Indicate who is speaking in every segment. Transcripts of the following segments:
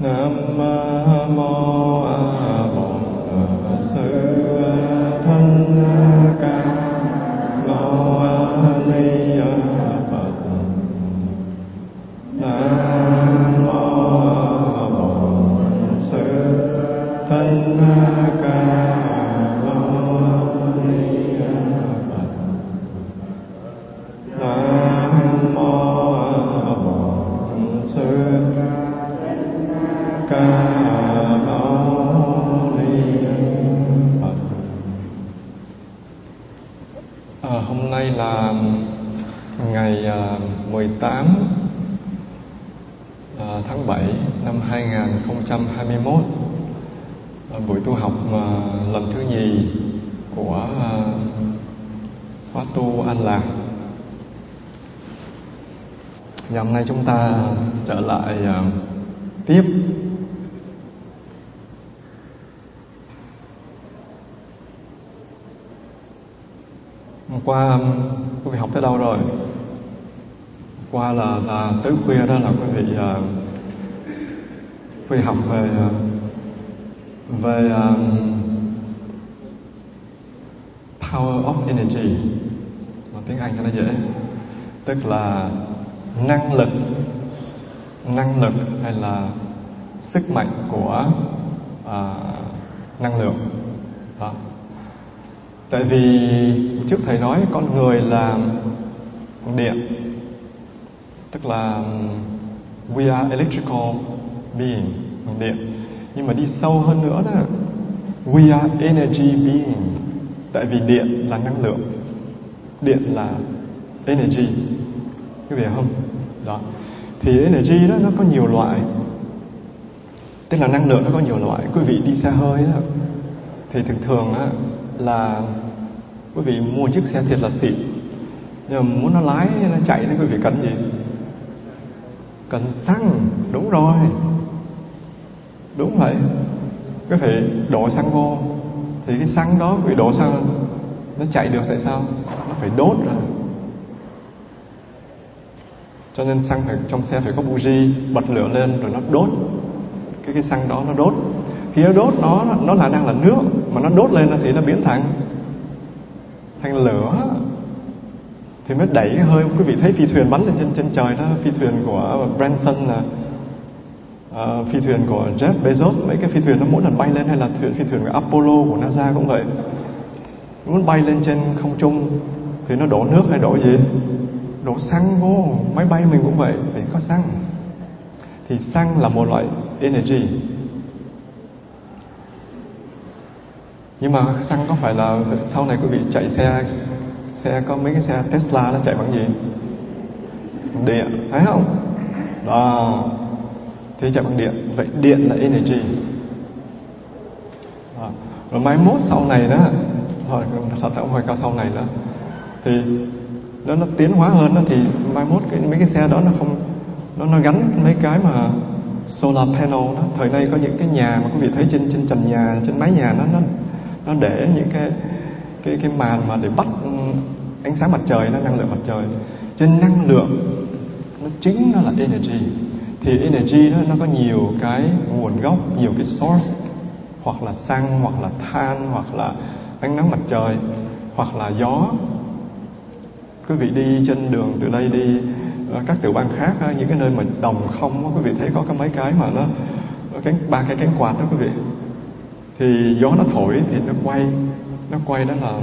Speaker 1: Nam mô A Bổn Sư Hôm qua quý vị học tới đâu rồi? Hôm qua là là tới khuya đó là quý vị uh, quý vị học về uh, về um, power of energy. Mà tiếng Anh cho nó dễ. Tức là năng lực năng lực hay là sức mạnh của uh, năng lượng. Đó tại vì trước thầy nói con người là điện, tức là, we are electrical being điện. Nhưng mà đi sâu hơn nữa đó, we are energy being. Tại vì điện là năng lượng, điện là energy. Quý vị hiểu không? Đó. Thì energy đó, nó có nhiều loại. Tức là năng lượng nó có nhiều loại. Quý vị đi xe hơi đó thì thường thường á là quý vị mua chiếc xe thiệt là xịn. Nhưng mà muốn nó lái, nó chạy thì quý vị cần gì? Cần xăng, đúng rồi. Đúng vậy. Quý vị đổ xăng vô, thì cái xăng đó quý vị đổ xăng, nó chạy được tại sao? Nó phải đốt rồi. Cho nên xăng phải, trong xe phải có buji, bật lửa lên rồi nó đốt. Cái cái xăng đó nó đốt. Khi nó đốt nó nó là đang là nước mà nó đốt lên thì nó biến thành thành lửa. Thì mới đẩy cái hơi quý vị thấy phi thuyền bắn lên trên trên trời đó phi thuyền của Branson là uh, phi thuyền của Jeff Bezos. Mấy cái phi thuyền nó mỗi lần bay lên hay là thuyền phi thuyền của Apollo của NASA cũng vậy. Muốn bay lên trên không trung thì nó đổ nước hay đổ gì? Đổ xăng vô. Máy bay mình cũng vậy phải có xăng. Thì xăng là một loại energy. Nhưng mà xăng có phải là sau này quý vị chạy xe xe có mấy cái xe Tesla nó chạy bằng gì? Điện, thấy không? Đó. Thế chạy bằng điện. Vậy điện là energy. Đó. rồi mai mốt sau này đó thôi thật không hồi cao sau này đó, thì nó nó tiến hóa hơn đó, thì mai mốt cái, mấy cái xe đó nó không, nó nó gắn mấy cái mà solar panel đó. Thời nay có những cái nhà mà quý vị thấy trên trên trần nhà, trên mái nhà nó nó nó để những cái cái cái màn mà để bắt ừ, ánh sáng mặt trời, nó năng lượng mặt trời. Trên năng lượng, nó chính nó là energy. Thì energy đó, nó có nhiều cái nguồn gốc, nhiều cái source. Hoặc là xăng, hoặc là than, hoặc là ánh nắng mặt trời, hoặc là gió. Quý vị đi trên đường từ đây đi ờ, các tiểu bang khác ờ, những cái nơi mà đồng không quý vị thấy có cái mấy cái mà nó cánh ba cái cánh quạt đó, quý vị thì gió nó thổi thì nó quay nó quay đó là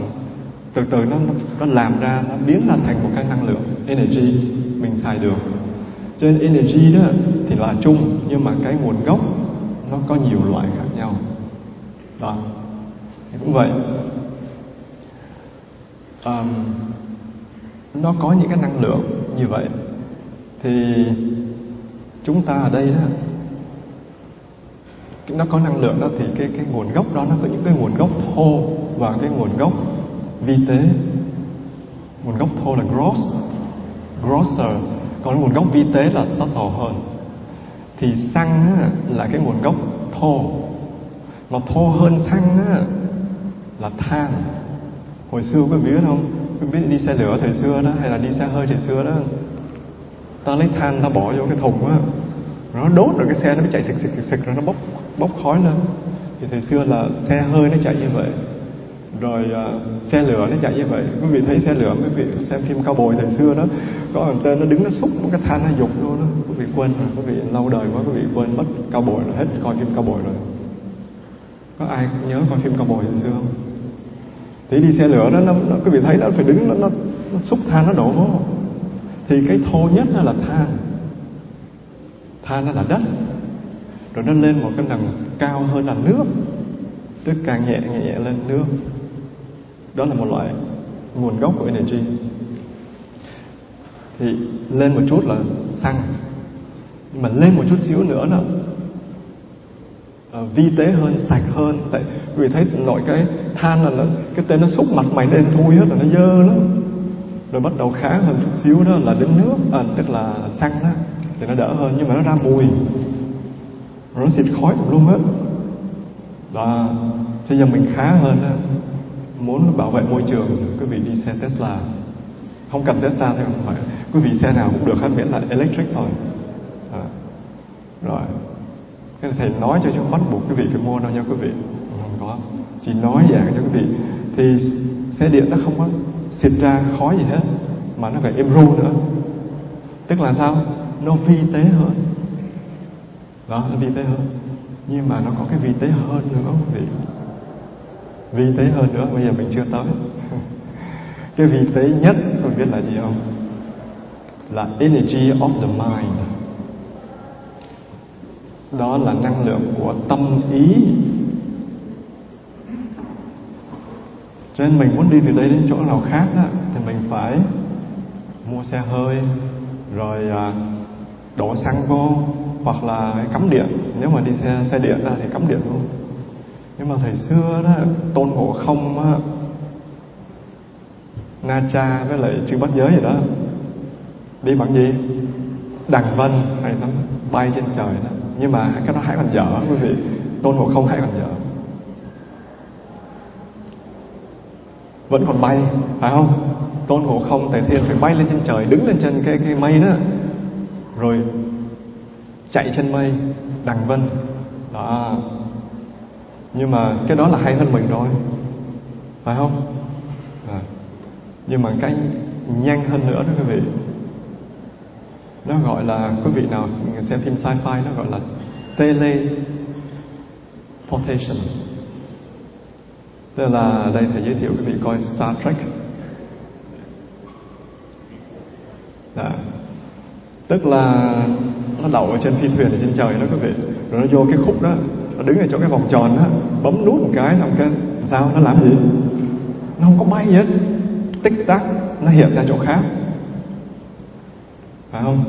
Speaker 1: từ từ nó nó làm ra nó biến ra thành một cái năng lượng energy mình xài được. Cho nên energy đó thì là chung nhưng mà cái nguồn gốc nó có nhiều loại khác nhau. Đó. Thì cũng vậy. Um, nó có những cái năng lượng như vậy. Thì chúng ta ở đây đó nó có năng lượng đó thì cái cái nguồn gốc đó nó có những cái nguồn gốc thô và cái nguồn gốc vi tế. Nguồn gốc thô là gross grosser. Còn nguồn gốc vi tế là subtle hơn. Thì xăng á, là cái nguồn gốc thô. Mà thô hơn xăng á, là than. Hồi xưa có biết không? Quý biết đi xe lửa thời xưa đó hay là đi xe hơi thời xưa đó? Ta lấy than ta bỏ vô cái thùng á. Nó đốt rồi cái xe nó mới chạy sực sực sực rồi nó bốc bốc khói lên. Thì thời xưa là xe hơi nó chạy như vậy rồi uh, xe lửa nó chạy như vậy. Quý vị thấy xe lửa quý vị xem phim cao bồi thời xưa đó có thằng tên nó đứng nó xúc một cái than nó dục luôn đó. Quý vị quên rồi quý vị lâu đời quá quý vị quên mất cao bồi rồi hết coi phim cao bồi rồi. Có ai nhớ coi phim cao bồi thời xưa không? Thì đi xe lửa đó nó, nó quý vị thấy nó phải đứng nó, nó, nó xúc than nó đổ thì cái thô nhất là than. Than nó là đất rồi nó lên một cái tầng cao hơn là nước. Tức càng nhẹ nhẹ nhẹ lên nước. Đó là một loại nguồn gốc của energy. Thì lên một chút là xăng. Nhưng mà lên một chút xíu nữa là uh, vi tế hơn sạch hơn. Tại vì thấy nội cái than là nó cái tên nó xúc mặt mày lên thui hết là nó dơ lắm. Rồi bắt đầu khá hơn chút xíu đó là đến nước à, tức là xăng đó thì nó đỡ hơn. Nhưng mà nó ra mùi rồi nó xịt khói tùm lum hết. Là thế giờ mình khá hơn đó muốn bảo vệ môi trường quý vị đi xe Tesla. Không cần Tesla thì không phải quý vị xe nào cũng được hết, miễn là electric thôi. À. rồi. Cái thầy nói cho chúng bắt buộc quý vị phải mua đâu nha quý vị. Không có. Chỉ nói dạng cho quý vị. Thì xe điện nó không có xịt ra khói gì hết, mà nó phải êm ru nữa. Tức là sao? Nó vi tế hơn đó nó vi tế hơn. Nhưng mà nó có cái vi tế hơn nữa quý vị. Vi tế hơn nữa bây giờ mình chưa tới. Cái vi tế nhất tôi biết là gì không? Là energy of the mind. Đó là năng lượng của tâm ý. Cho nên mình muốn đi từ đây đến chỗ nào khác đó, thì mình phải mua xe hơi rồi à, đổ xăng vô hoặc là cắm điện. Nếu mà đi xe xe điện ra thì cắm điện luôn. Nhưng mà thời xưa đó tôn ngộ không á, na cha với lại chư bát giới gì đó đi bằng gì? Đằng vân hay lắm bay trên trời đó. Nhưng mà cái đó hãy còn dở quý vị. Tôn ngộ không hãy còn dở vẫn còn bay phải không? Tôn ngộ không tề thiên phải bay lên trên trời đứng lên trên cái cái mây đó. Rồi chạy trên mây, đằng vân. Đó. Nhưng mà cái đó là hay hơn mình rồi. Phải không? À. nhưng mà cái nhanh hơn nữa đó quý vị. Nó gọi là, quý vị nào xem phim sci-fi, nó gọi là teleportation. Tức là đây thầy giới thiệu quý vị coi Star Trek. Đó. tức là nó đậu ở trên phi thuyền ở trên trời đó quý vị rồi nó vô cái khúc đó. Nó đứng ở chỗ cái vòng tròn đó bấm nút một cái xong cái sao? Nó làm gì? Nó không có bay gì hết. Tích tắc nó hiện ra chỗ khác. Phải không?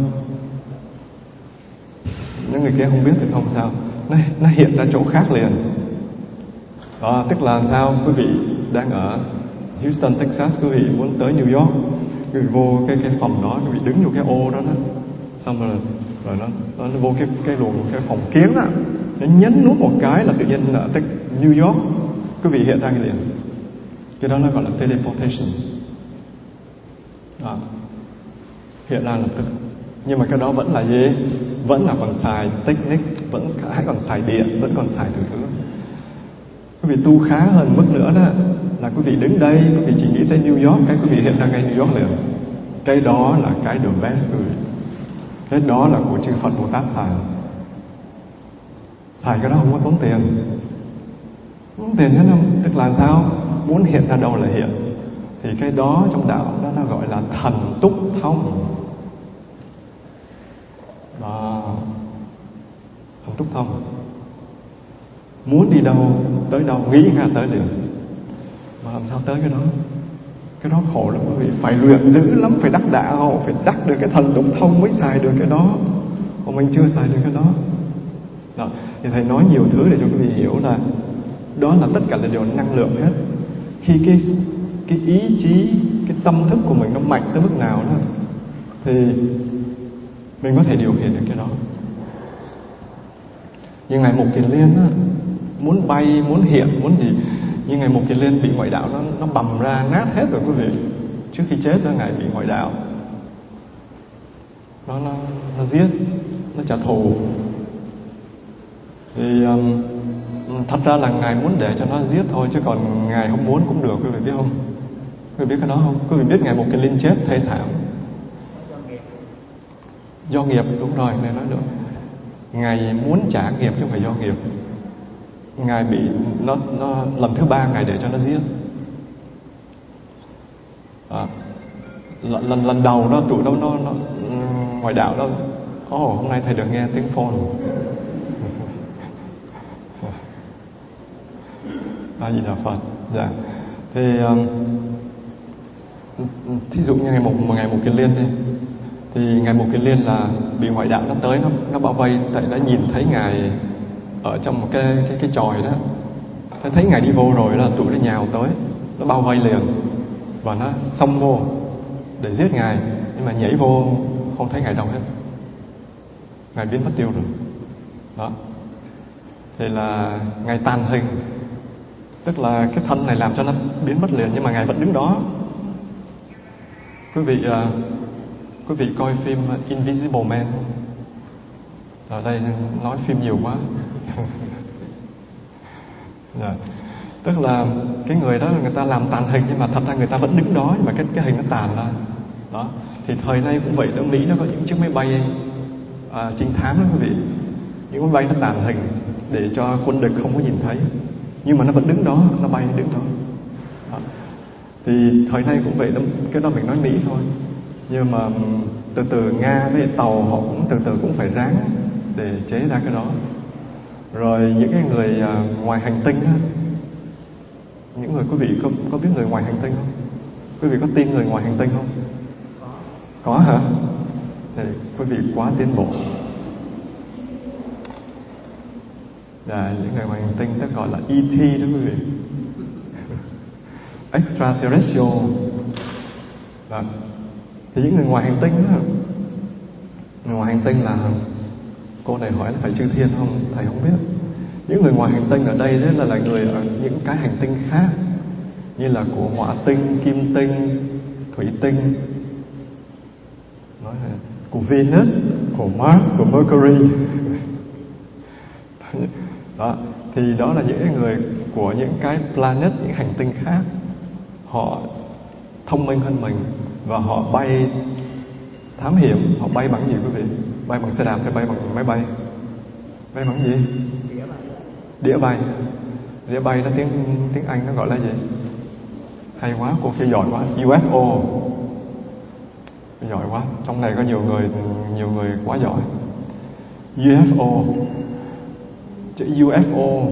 Speaker 1: Những người kia không biết thì không sao. Nó, nó hiện ra chỗ khác liền. Đó, tức là sao? Quý vị đang ở Houston Texas quý vị muốn tới New York quý vị vô cái cái phòng đó quý vị đứng vô cái ô đó, đó. Xong rồi rồi nó, nó, nó vô cái cái luồng cái phòng kiến á nó nhấn nút một cái là tự nhiên là tới New York. Quý vị hiện ra cái liền cái đó nó gọi là teleportation. Đó. hiện ra lập tức. Nhưng mà cái đó vẫn là gì? Vẫn là còn xài technique vẫn hãy còn xài điện vẫn còn xài thứ thứ. Quý vị tu khá hơn mức nữa đó. Là quý vị đứng đây quý vị chỉ nghĩ tới New York cái quý vị hiện ra ngay New York liền. Cái đó là cái the best quý vị cái đó là của chư Phật Bồ Tát xài. Xài cái đó không có tốn tiền. Tốn tiền hết đâu tức là sao? Muốn hiện ra đâu là hiện. Thì cái đó trong đạo đó nó gọi là thần túc thông. Đó thần túc thông. Muốn đi đâu, tới đâu, nghĩ ra tới liền mà làm sao tới cái đó? Cái đó khổ lắm quý vị phải luyện dữ lắm phải đắc đạo phải đắc được cái thần túc thông mới xài được cái đó. Còn mình chưa xài được cái đó. Đó. thì thầy nói nhiều thứ để cho quý vị hiểu là đó là tất cả là đều năng lượng hết. Khi cái cái ý chí cái tâm thức của mình nó mạnh tới mức nào đó thì mình có thể điều khiển được cái đó. Nhưng ngài mục kiền liên á, muốn bay muốn hiện muốn gì nhưng ngày một kiền lên bị ngoại đạo nó nó bầm ra nát hết rồi quý vị. Trước khi chết đó ngài bị ngoại đạo nó nó nó giết nó trả thù. Thì um, thật ra là ngài muốn để cho nó giết thôi chứ còn ngài không muốn cũng được quý vị biết không? Quý vị biết cái đó không? Quý vị biết ngài một cái linh chết thê thảm. Do nghiệp đúng rồi ngài nói được. Ngài muốn trả nghiệp chứ không phải do nghiệp ngài bị nó nó lần thứ ba ngài để cho nó giết. À, lần lần lần đầu đó tụi nó nó, nó ngoài đạo đó. Ồ oh, hôm nay thầy được nghe tiếng phone. A di đà phật. Dạ. Thì um, thí dụ như ngày một ngày một kiền liên đi thì ngày một kiền liên là bị ngoại đạo nó tới nó nó bao vây tại đã nhìn thấy ngài ở trong một cái cái cái tròi đó. Thấy thấy ngài đi vô rồi là tụi nó nhào tới nó bao vây liền và nó xông vô để giết ngài. Nhưng mà nhảy vô không thấy ngài đâu hết. Ngài biến mất tiêu rồi. Đó. Thì là ngài tàn hình. Tức là cái thân này làm cho nó biến mất liền nhưng mà ngài vẫn đứng đó. Quý vị uh, quý vị coi phim Invisible Man. Ở đây nói phim nhiều quá yeah. Dạ. tức là cái người đó người ta làm tàn hình nhưng mà thật ra người ta vẫn đứng đó nhưng mà cái cái hình nó tàn ra đó thì thời nay cũng vậy ở Mỹ nó có những chiếc máy bay à, trinh thám đó quý vị những máy bay nó tàn hình để cho quân địch không có nhìn thấy nhưng mà nó vẫn đứng đó nó bay đứng đó, đó. thì thời nay cũng vậy đó cái đó mình nói mỹ thôi nhưng mà từ từ nga với tàu họ cũng từ từ cũng phải ráng để chế ra cái đó rồi những cái người à, ngoài hành tinh á, những người quý vị có có biết người ngoài hành tinh không? Quý vị có tin người ngoài hành tinh không? Có. Hả? Thì quý vị quá tiến bộ. Là những người ngoài hành tinh ta gọi là ET đó quý vị. Extraterrestrial. Đó. thì những người ngoài hành tinh đó người ngoài hành tinh là cô này hỏi là phải chư thiên không? Thầy không biết. Những người ngoài hành tinh ở đây đấy là là người ở những cái hành tinh khác, như là của hỏa tinh, kim tinh, thủy tinh. Nói là của Venus, của Mars, của Mercury. Đó, thì đó là những người của những cái planet, những hành tinh khác. Họ thông minh hơn mình và họ bay thám hiểm, họ bay bằng gì quý vị? Bay bằng xe đạp hay bay bằng máy bay? Bay bằng gì? Đĩa bay. Đĩa bay nó tiếng tiếng anh nó gọi là gì? Hay quá cô kia giỏi quá. UFO giỏi quá. Trong này có nhiều người nhiều người quá giỏi. UFO chữ UFO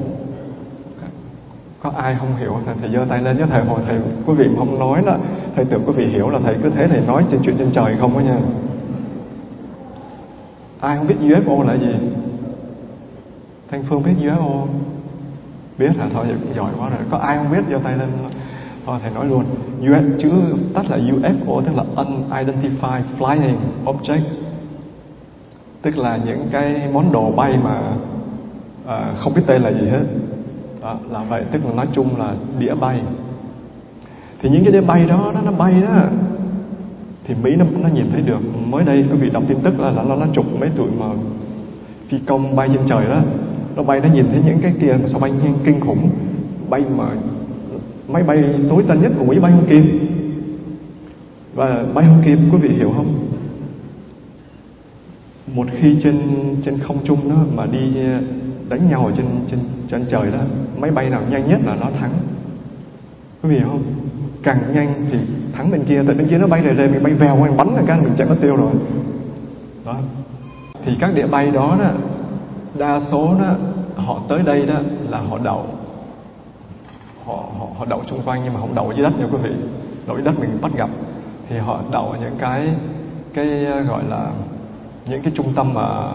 Speaker 1: có ai không hiểu thầy, thầy giơ tay lên chứ thầy hồi thầy quý vị không nói đó. Thầy tưởng quý vị hiểu là thầy cứ thế thầy nói trên chuyện trên trời không đó nha ai không biết UFO là gì? Thanh phương biết UFO biết hả thôi vậy cũng giỏi quá rồi. Có ai không biết giơ tay lên thôi thầy nói luôn. US, chữ tắt là UFO tức là unidentified flying object. Tức là những cái món đồ bay mà à, không biết tên là gì hết. Đó, là vậy. Tức là nói chung là đĩa bay. Thì những cái đĩa bay đó nó, nó bay đó thì Mỹ nó, nó nhìn thấy được mới đây quý vị đọc tin tức là, là nó, nó chụp mấy tụi mà phi công bay trên trời đó. Nó bay nó nhìn thấy những cái kia mà sao bay kinh khủng. Bay mà máy bay tối tân nhất của Mỹ bay không kịp. Và bay không kịp quý vị hiểu không? Một khi trên trên không trung đó mà đi ờ, đánh nhau ở trên trên trên trời đó máy bay nào nhanh nhất là nó thắng. Quý vị hiểu không? Càng nhanh thì thắng bên kia. Tại bên kia nó bay rề rề mình bay vèo mình bắn là cái mình chạy mất tiêu rồi. Đó. Thì các địa bay đó đó đa số đó họ tới đây đó là họ đậu. Họ họ, họ đậu xung quanh nhưng mà không đậu dưới đất nha quý vị. Đậu dưới đất mình bắt gặp. Thì họ đậu ở những cái cái gọi là những cái trung tâm mà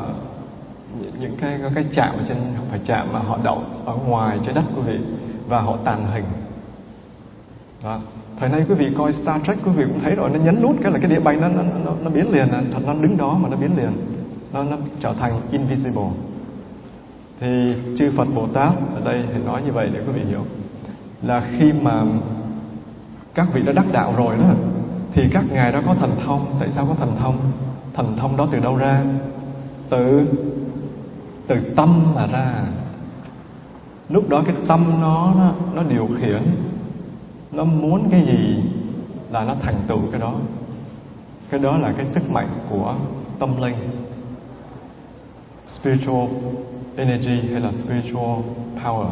Speaker 1: những cái cái chạm ở trên không phải chạm mà họ đậu ở ngoài trái đất quý vị. Và họ tàn hình. Đó thời nay quý vị coi Star Trek quý vị cũng thấy rồi nó nhấn nút cái là cái đĩa bay nó nó nó, nó biến liền thật nó đứng đó mà nó biến liền. Nó nó trở thành invisible. Thì chư Phật Bồ Tát ở đây thì nói như vậy để quý vị hiểu. Là khi mà các vị đã đắc đạo rồi đó thì các ngài đó có thần thông. Tại sao có thần thông? Thần thông đó từ đâu ra? Từ từ tâm mà ra. Lúc đó cái tâm nó nó, nó điều khiển nó muốn cái gì là nó thành tựu cái đó. Cái đó là cái sức mạnh của tâm linh. Spiritual energy hay là spiritual power.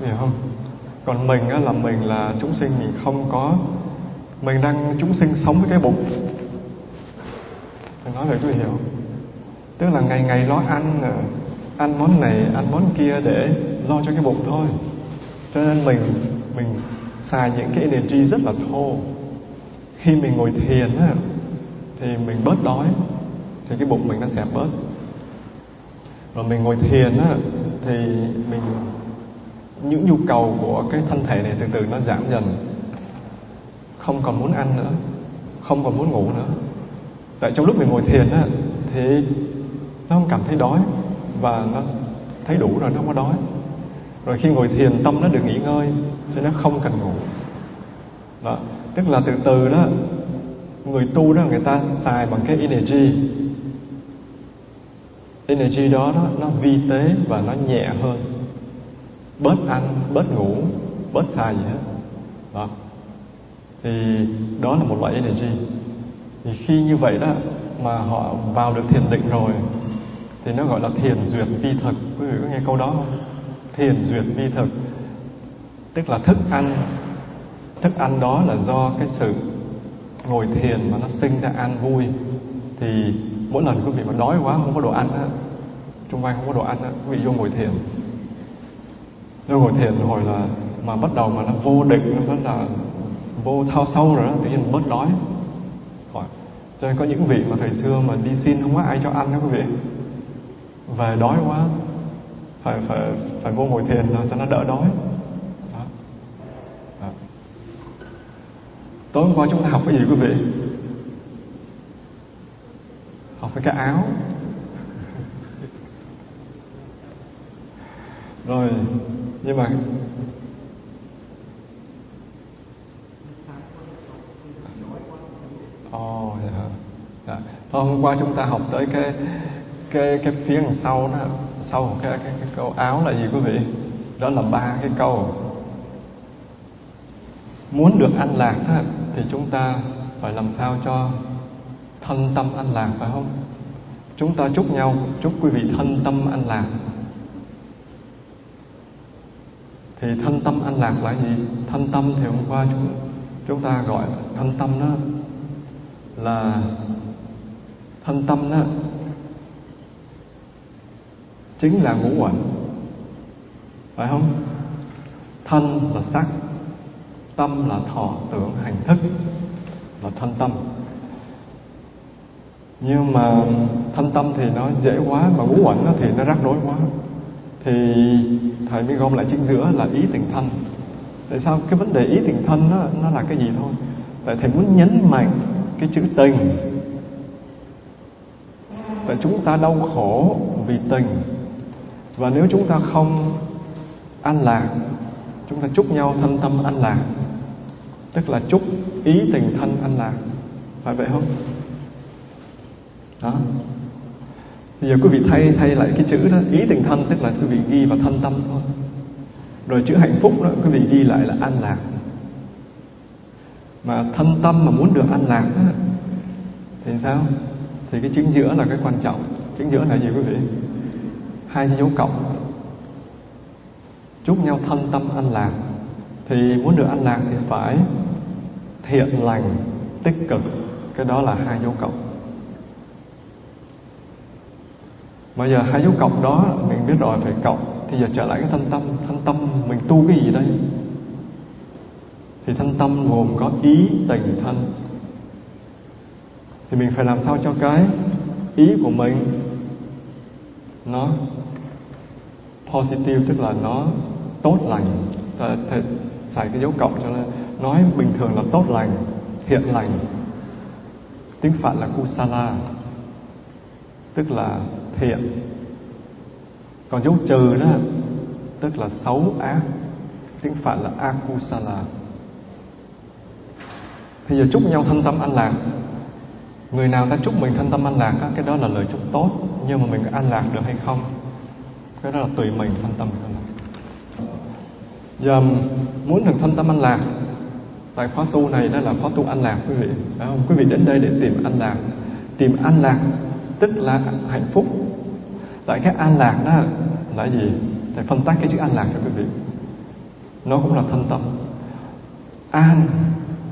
Speaker 1: Hiểu không? Còn mình á, là mình là chúng sinh mình không có. Mình đang chúng sinh sống với cái bụng. Mình nói vậy tôi hiểu. Tức là ngày ngày lo ăn ờ, ăn món này ăn món kia để lo cho cái bụng thôi. Cho nên mình mình xài những cái energy rất là thô. Khi mình ngồi thiền á, thì mình bớt đói, thì cái bụng mình nó sẽ bớt. Rồi mình ngồi thiền á, thì mình, những nhu cầu của cái thân thể này từ từ nó giảm dần. Không còn muốn ăn nữa, không còn muốn ngủ nữa. Tại trong lúc mình ngồi thiền á, thì nó không cảm thấy đói và nó thấy đủ rồi, nó không có đói. Rồi khi ngồi thiền, tâm nó được nghỉ ngơi cho nó không cần ngủ. Đó. Tức là từ từ đó người tu đó người ta xài bằng cái energy. Energy đó nó, nó vi tế và nó nhẹ hơn. Bớt ăn bớt ngủ bớt xài gì hết. Đó. Thì đó là một loại energy. Thì khi như vậy đó mà họ vào được thiền định rồi thì nó gọi là thiền duyệt vi thực. Quý vị có nghe câu đó không? Thiền duyệt vi thực tức là thức ăn. Thức ăn đó là do cái sự ngồi thiền mà nó sinh ra an vui. Thì mỗi lần quý vị mà đói quá, không có đồ ăn á chung quanh không có đồ ăn á, quý vị vô ngồi thiền. Vô ngồi thiền hồi là mà bắt đầu mà nó vô định, nó vẫn là vô thao sâu rồi đó tự nhiên bớt đói. Khỏi. cho nên có những vị mà thời xưa mà đi xin không có ai cho ăn đó quý vị. Về đói quá, phải phải phải vô ngồi thiền cho nó đỡ đói đó. Đó tối hôm qua chúng ta học cái gì quý vị học cái cái áo rồi nhưng mà ồ oh, dạ. dạ. hôm qua chúng ta học tới cái cái cái phía đằng sau đó sau cái, cái cái câu áo là gì quý vị đó là ba cái câu muốn được an lạc đó, thì chúng ta phải làm sao cho thân tâm an lạc phải không? Chúng ta chúc nhau chúc quý vị thân tâm an lạc. Thì thân tâm an lạc là gì? Thân tâm thì hôm qua chúng chúng ta gọi thân tâm đó. Là thân tâm đó chính là ngũ uẩn. Phải không? Thân là sắc tâm là thọ tưởng hành thức là thanh tâm. Nhưng mà thanh tâm thì nó dễ quá mà ngũ uẩn thì nó rắc rối quá. Thì thầy mới gom lại chính giữa là ý tình thân. Tại sao cái vấn đề ý tình thân đó, nó là cái gì thôi? Tại thầy muốn nhấn mạnh cái chữ tình. Tại chúng ta đau khổ vì tình. Và nếu chúng ta không an lạc chúng ta chúc nhau thân tâm an lạc tức là chúc ý tình thân an lạc phải vậy không? Đó. Bây giờ quý vị thay thay lại cái chữ đó ý tình thân tức là quý vị ghi vào thân tâm thôi. Rồi chữ hạnh phúc đó quý vị ghi lại là an lạc. Mà thân tâm mà muốn được an lạc đó, thì sao? Thì cái chính giữa là cái quan trọng. Chính giữa là gì quý vị? Hai cái dấu cộng. Chúc nhau thân tâm an lạc thì muốn được an lạc thì phải thiện lành, tích cực. Cái đó là hai dấu cộng. Bây giờ hai dấu cộng đó mình biết rồi phải cộng. Thì giờ trở lại cái thanh tâm. Thanh tâm mình tu cái gì đây? Thì thanh tâm gồm có ý, tình, thân. Thì mình phải làm sao cho cái ý của mình nó positive, tức là nó tốt lành xài cái dấu cộng cho nên nói bình thường là tốt lành thiện lành. Tiếng phạn là kusala tức là thiện. Còn dấu trừ đó tức là xấu ác. Tiếng phạn là akusala. Thì giờ chúc nhau thân tâm an lạc. Người nào ta chúc mình thân tâm an lạc á, cái đó là lời chúc tốt. Nhưng mà mình an lạc được hay không? Cái đó là tùy mình thân tâm an lạc giờ muốn được thân tâm an lạc, tại khóa tu này đó là khóa tu an lạc, quý vị. Phải không? Quý vị đến đây để tìm an lạc. Tìm an lạc tức là hạnh phúc. Tại cái an lạc đó, là gì? Thầy phân tách cái chữ an lạc cho quý vị. Nó cũng là thân tâm. An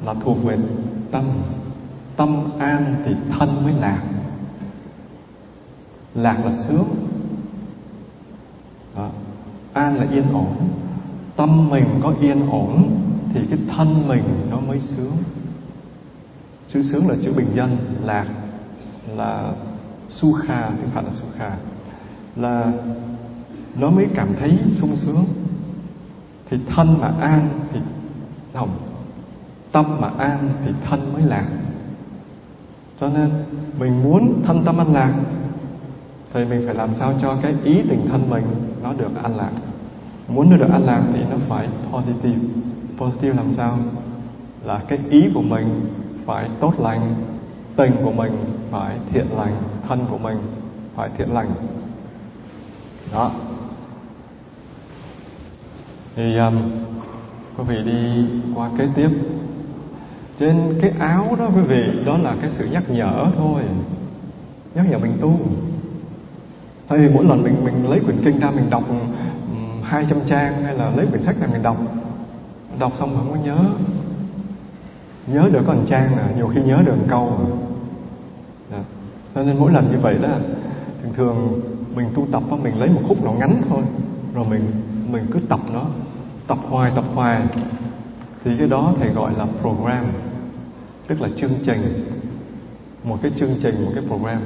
Speaker 1: là thuộc về tâm. Tâm an thì thân mới lạc. Lạc là sướng. Đó. an là yên ổn tâm mình có yên ổn, thì cái thân mình nó mới sướng. Chữ sướng là chữ bình dân, lạc, là sukha tiếng phạn là sukha là nó mới cảm thấy sung sướng. Thì thân mà an thì lòng, tâm mà an thì thân mới lạc. Cho nên mình muốn thân tâm an lạc, thì mình phải làm sao cho cái ý tình thân mình nó được an lạc muốn được an lạc thì nó phải positive. Positive làm sao? Là cái ý của mình phải tốt lành tình của mình phải thiện lành thân của mình phải thiện lành. Đó. Thì um, quý vị đi qua kế tiếp. Trên cái áo đó quý vị đó là cái sự nhắc nhở thôi. Nhắc nhở mình tu. Tại vì mỗi lần mình mình lấy quyển kinh ra mình đọc hai trăm trang hay là lấy quyển sách này mình đọc. Đọc xong mà không có nhớ. Nhớ được có một trang là nhiều khi nhớ được một câu mà. Cho nên mỗi lần như vậy đó thường thường mình tu tập đó, mình lấy một khúc nào ngắn thôi rồi mình mình cứ tập nó tập hoài tập hoài. Thì cái đó thầy gọi là program tức là chương trình. Một cái chương trình một cái program.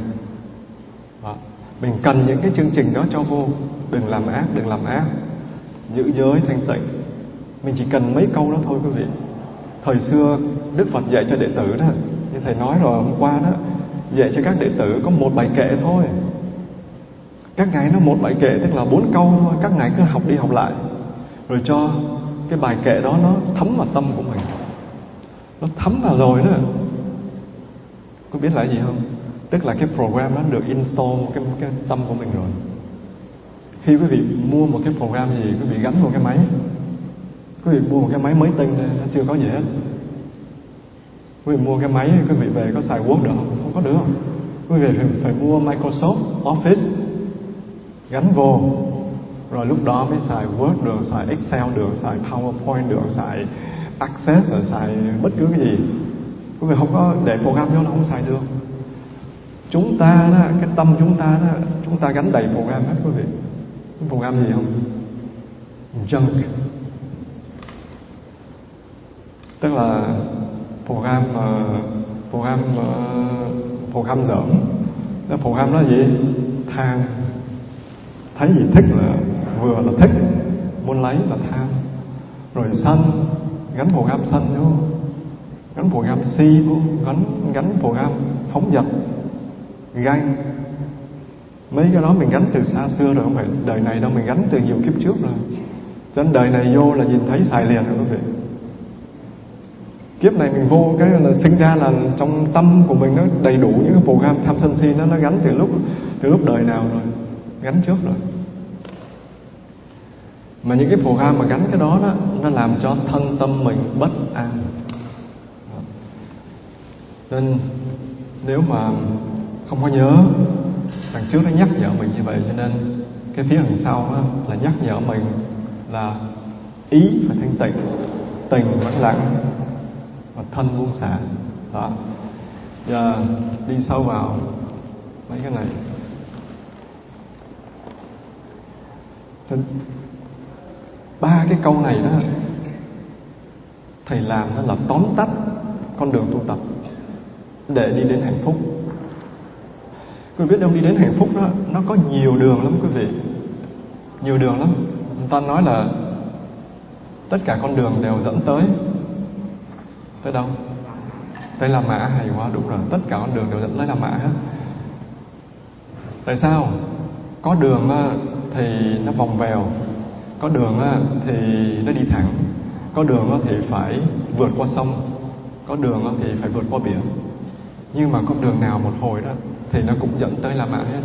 Speaker 1: Đó. mình cần những cái chương trình đó cho vô. Đừng làm ác đừng làm ác giữ giới thanh tịnh. Mình chỉ cần mấy câu đó thôi quý vị. Thời xưa đức phật dạy cho đệ tử đó, như thầy nói rồi hôm qua đó, dạy cho các đệ tử có một bài kệ thôi. Các ngài nó một bài kệ tức là bốn câu thôi, các ngài cứ học đi học lại. Rồi cho cái bài kệ đó nó thấm vào tâm của mình. Nó thấm vào rồi đó. Có biết là gì không? Tức là cái program nó được install cái cái tâm của mình rồi khi quý vị mua một cái program gì quý vị gắn vào cái máy. Quý vị mua một cái máy mới tinh nó chưa có gì hết. Quý vị mua cái máy quý vị về có xài Word được không? Không có được. Quý vị phải, phải mua Microsoft Office. Gắn vô. Rồi lúc đó mới xài Word được xài Excel được xài PowerPoint được xài Access rồi xài bất cứ cái gì. Quý vị không có để program vô là không xài được. Chúng ta đó cái tâm chúng ta đó chúng ta gắn đầy program hết quý vị cái ăn gì không? Junk tức là program uh, program uh, program dởm cái program đó gì? Tham thấy gì thích là vừa là thích muốn lấy là tham rồi sân gắn program sân vô. Gắn program si vô gắn gắn program phóng dật Gan mấy cái đó mình gắn từ xa xưa rồi không phải đời này đâu, mình gắn từ nhiều kiếp trước rồi. Cho nên đời này vô là nhìn thấy xài liền rồi quý vị. Kiếp này mình vô cái là sinh ra là trong tâm của mình nó đầy đủ những cái program tham sân si, nó nó gắn từ lúc từ lúc đời nào rồi gắn trước rồi. Mà những cái program mà gắn cái đó đó, nó làm cho thân tâm mình bất an. Nên nếu mà không có nhớ đằng trước nó nhắc nhở mình như vậy, cho nên cái phía đằng sau đó là nhắc nhở mình là ý phải thanh tịnh, tình vẫn lặng và thân buông xả. Đó. Giờ đi sâu vào mấy cái này. Ba cái câu này đó, thầy làm nó là tóm tắt con đường tu tập để đi đến hạnh phúc quý biết ông đi đến hạnh phúc đó, nó có nhiều đường lắm quý vị. Nhiều đường lắm. Người ta nói là tất cả con đường đều dẫn tới. Tới đâu? Tới La Mã hay quá, đúng rồi. Tất cả con đường đều dẫn tới La Mã hết. Tại sao? Có đường thì nó vòng vèo có đường thì nó đi thẳng. Có đường thì phải vượt qua sông. Có đường thì phải vượt qua biển. Nhưng mà con đường nào một hồi đó thì nó cũng dẫn tới La Mã hết.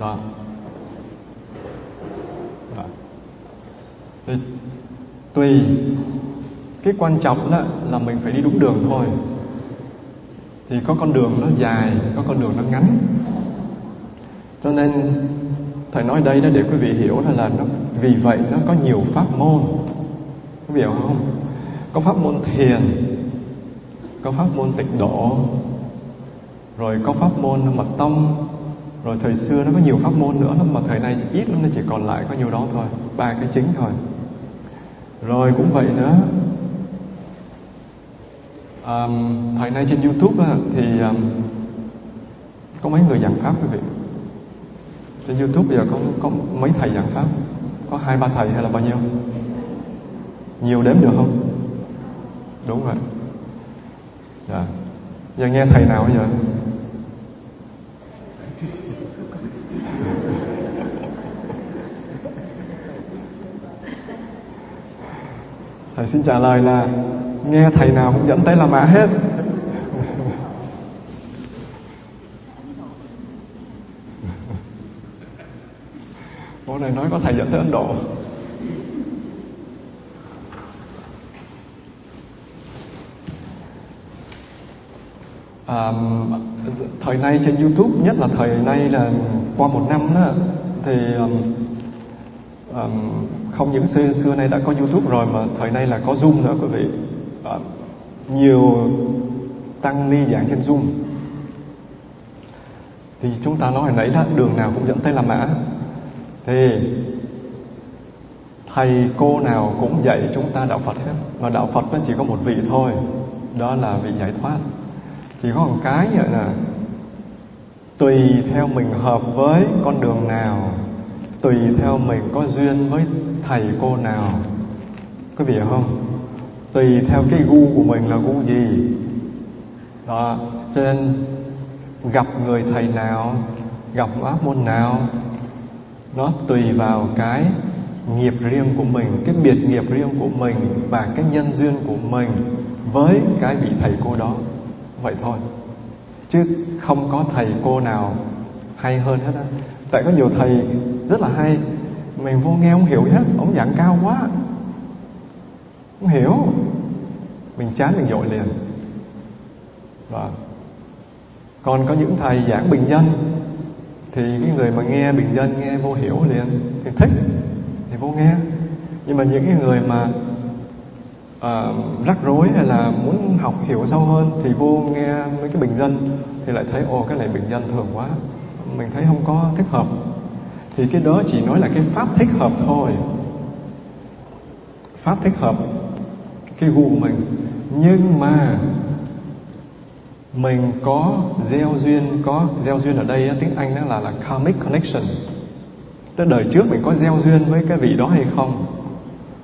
Speaker 1: Đó đó thì tùy. Cái quan trọng đó là mình phải đi đúng đường thôi. Thì có con đường nó dài, có con đường nó ngắn. Cho nên, thầy nói đây đó để quý vị hiểu là là nó, vì vậy nó có nhiều pháp môn. Quý vị hiểu không? Có pháp môn thiền, có pháp môn tịnh độ rồi có pháp môn mật tông rồi thời xưa nó có nhiều pháp môn nữa lắm mà thời nay ít lắm nó chỉ còn lại có nhiều đó thôi ba cái chính thôi. Rồi cũng vậy nữa. Um, thời nay trên youtube á, thì um, có mấy người giảng pháp quý vị. Trên youtube bây giờ có có mấy thầy giảng pháp? Có hai ba thầy hay là bao nhiêu? Nhiều đếm được không? Đúng rồi. Dạ. Giờ nghe thầy nào bây giờ? Thầy xin trả lời là nghe thầy nào cũng dẫn tới là Mã hết. Bố này nói có thầy dẫn tới Ấn Độ. À, thời nay trên YouTube nhất là thời nay là qua một năm đó thì um, um, không những xưa xưa nay đã có YouTube rồi mà thời nay là có Zoom nữa quý vị. À, nhiều tăng ni giảng trên Zoom. Thì chúng ta nói hồi nãy đó đường nào cũng dẫn tới La Mã. Thì thầy cô nào cũng dạy chúng ta đạo Phật hết. Mà đạo Phật nó chỉ có một vị thôi đó là vị giải thoát. Chỉ có một cái vậy là tùy theo mình hợp với con đường nào tùy theo mình có duyên với thầy cô nào? Có vị không? Tùy theo cái gu của mình là gu gì? Đó, cho nên gặp người thầy nào, gặp pháp môn nào, nó tùy vào cái nghiệp riêng của mình, cái biệt nghiệp riêng của mình và cái nhân duyên của mình với cái vị thầy cô đó. Vậy thôi. Chứ không có thầy cô nào hay hơn hết á. Tại có nhiều thầy rất là hay mình vô nghe không hiểu hết ông giảng cao quá. Không hiểu. Mình chán mình dội liền. Và còn có những thầy giảng bình dân thì cái người mà nghe bình dân nghe vô hiểu liền thì thích thì vô nghe. Nhưng mà những cái người mà uh, rắc rối hay là muốn học hiểu sâu hơn thì vô nghe mấy cái bình dân thì lại thấy ồ cái này bình dân thường quá. Mình thấy không có thích hợp thì cái đó chỉ nói là cái pháp thích hợp thôi. Pháp thích hợp cái gu của mình. Nhưng mà mình có gieo duyên có gieo duyên ở đây tiếng Anh đó là là karmic connection. Tức đời trước mình có gieo duyên với cái vị đó hay không?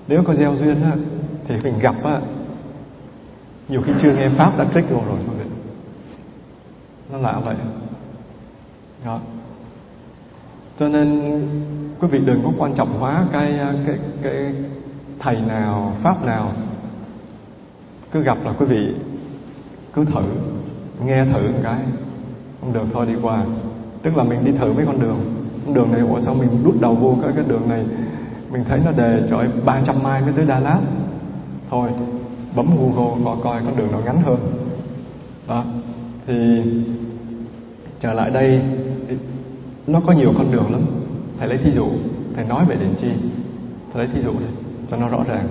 Speaker 1: Nếu có gieo duyên á, thì mình gặp á nhiều khi chưa nghe pháp đã click vô rồi nó lạ vậy. Đó cho nên quý vị đừng có quan trọng hóa cái cái cái thầy nào, pháp nào. Cứ gặp là quý vị cứ thử, nghe thử một cái không được thôi đi qua. Tức là mình đi thử mấy con đường. Con đường này, ủa sao mình đút đầu vô cái cái đường này? Mình thấy nó đề trời 300 mai mới tới Dallas thôi, bấm Google coi coi con đường nào ngắn hơn. Đó. Thì trở lại đây nó có nhiều con đường lắm. Thầy lấy thí dụ. Thầy nói về đền chi. Thầy lấy thí dụ đi, cho nó rõ ràng.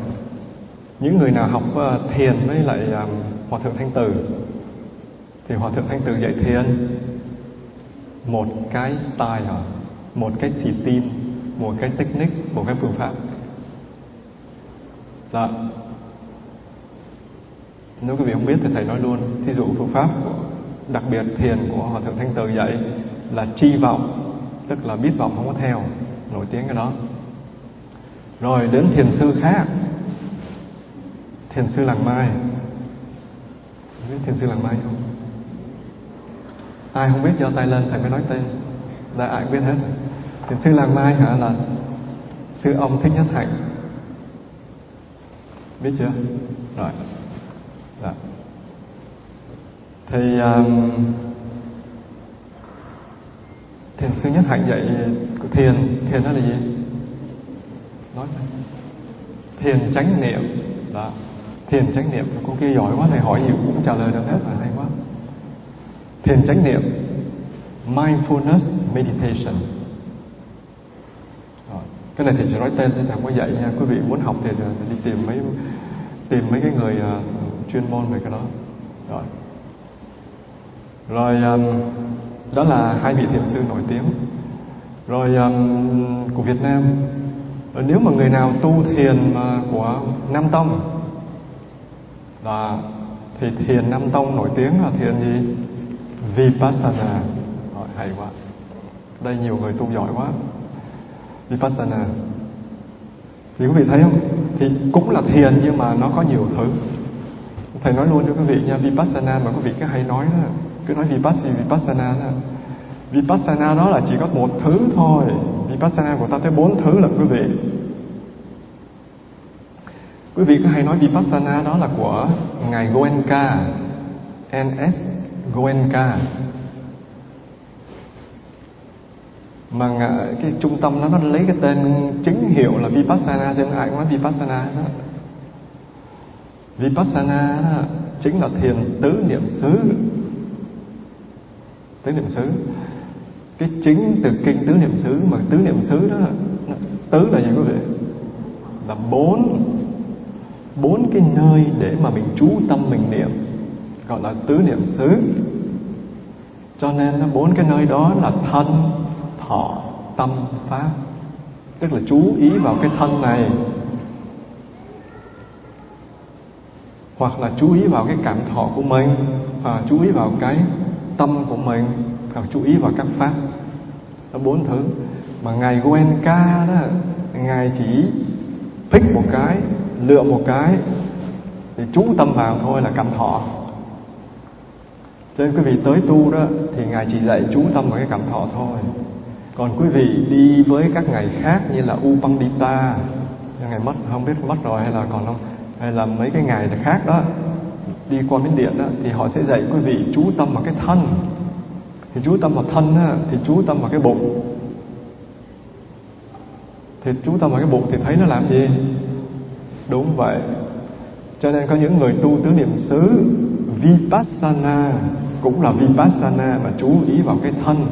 Speaker 1: Những người nào học ờ, thiền với lại ờ, hòa thượng thanh từ, thì hòa thượng thanh từ dạy thiền. Một cái style, một cái xì tin, một cái technique, một cái phương pháp. Là, nếu quý vị không biết thì thầy nói luôn, thí dụ phương pháp đặc biệt thiền của hòa thượng thanh từ dạy là tri vọng tức là biết vọng không có theo nổi tiếng cái đó. Rồi đến thiền sư khác. Thiền sư làng mai. Biết thiền sư làng mai không? Ai không biết cho tay lên thầy mới nói tên. Là ai biết hết. Thiền sư làng mai hả là sư ông thích nhất hạnh. Biết chưa? Rồi. Đó. thì um, thiền sư nhất hạnh dạy thiền thiền đó là gì? Nói thiền chánh niệm. Đó. Thiền chánh niệm. Cô kia giỏi quá thầy hỏi gì cũng trả lời được hết là hay quá. Thiền chánh niệm. Mindfulness meditation. Rồi. cái này thì sẽ nói tên thì thầy có dạy nha. Quý vị muốn học thì đi tìm mấy tìm mấy cái người uh, chuyên môn về cái đó. Rồi rồi um, đó là hai vị thiền sư nổi tiếng. Rồi um, của Việt Nam. Rồi nếu mà người nào tu thiền mà của Nam Tông là thì thiền Nam Tông nổi tiếng là thiền gì? Vipassana. Rồi, hay quá. Đây nhiều người tu giỏi quá. Vipassana. Thì quý vị thấy không? Thì cũng là thiền nhưng mà nó có nhiều thứ. Thầy nói luôn cho quý vị nha Vipassana mà quý vị cứ hay nói đó cứ nói Vipassana Vipassana đó. Vipassana đó là chỉ có một thứ thôi. Vipassana của ta tới bốn thứ là quý vị. Quý vị có hay nói Vipassana đó là của Ngài Goenka ns Goenka. Mà cái trung tâm nó nó lấy cái tên chính hiệu là Vipassana cho ai cũng nói Vipassana đó Vipassana đó chính là thiền tứ niệm xứ tứ niệm xứ. Cái chính từ kinh tứ niệm xứ, mà tứ niệm xứ đó tứ là gì quý vị? Là bốn. Bốn cái nơi để mà mình chú tâm, mình niệm, gọi là tứ niệm xứ. Cho nên bốn cái nơi đó là thân, thọ, tâm, pháp. Tức là chú ý vào cái thân này. Hoặc là chú ý vào cái cảm thọ của mình, và chú ý vào cái tâm của mình, phải chú ý vào các pháp. Đó bốn thứ. Mà ngài Goenka đó, ngài chỉ pick một cái, lựa một cái, thì chú tâm vào thôi là cảm thọ. Cho nên quý vị tới tu đó, thì ngài chỉ dạy chú tâm vào cái cảm thọ thôi. Còn quý vị đi với các ngày khác như là Upandita ngày mất, không biết mất rồi hay là còn không? Hay là mấy cái ngày khác đó đi qua miến điện đó thì họ sẽ dạy quý vị chú tâm vào cái thân. Thì chú tâm vào thân á, thì chú tâm vào cái bụng. Thì chú tâm vào cái bụng thì thấy nó làm gì? Đúng vậy. Cho nên có những người tu tứ niệm xứ vipassana cũng là vipassana mà chú ý vào cái thân.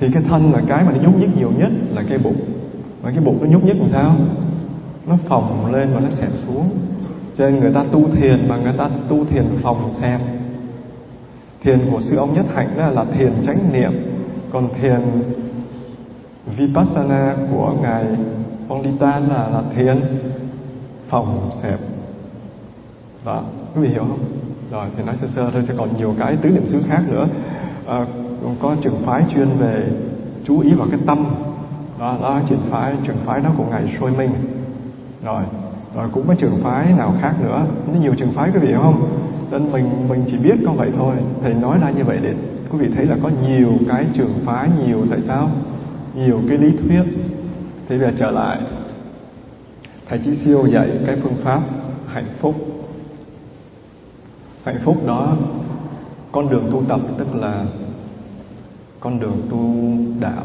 Speaker 1: Thì cái thân là cái mà nó nhúc nhích nhiều nhất là cái bụng. Và cái bụng nó nhúc nhích làm sao? Nó phồng lên và nó xẹp xuống cho nên người ta tu thiền mà người ta tu thiền phòng xem. Thiền của sư ông nhất hạnh đó là thiền chánh niệm còn thiền vipassana của ngài Pandita là là thiền phòng xẹp đó quý vị hiểu không? Rồi thì nói sơ sơ thôi chứ còn nhiều cái tứ niệm xứ khác nữa. À, có trường phái chuyên về chú ý vào cái tâm. Đó là trường phái trường phái đó của ngài Sôi Minh. Rồi rồi cũng có trường phái nào khác nữa. Nó nhiều trường phái, quý vị hiểu không? Nên mình mình chỉ biết có vậy thôi. Thầy nói ra như vậy để quý vị thấy là có nhiều cái trường phái, nhiều tại sao? Nhiều cái lý thuyết. Thì bây giờ trở lại. Thầy chỉ siêu dạy cái phương pháp hạnh phúc. Hạnh phúc đó, con đường tu tập, tức là con đường tu đạo.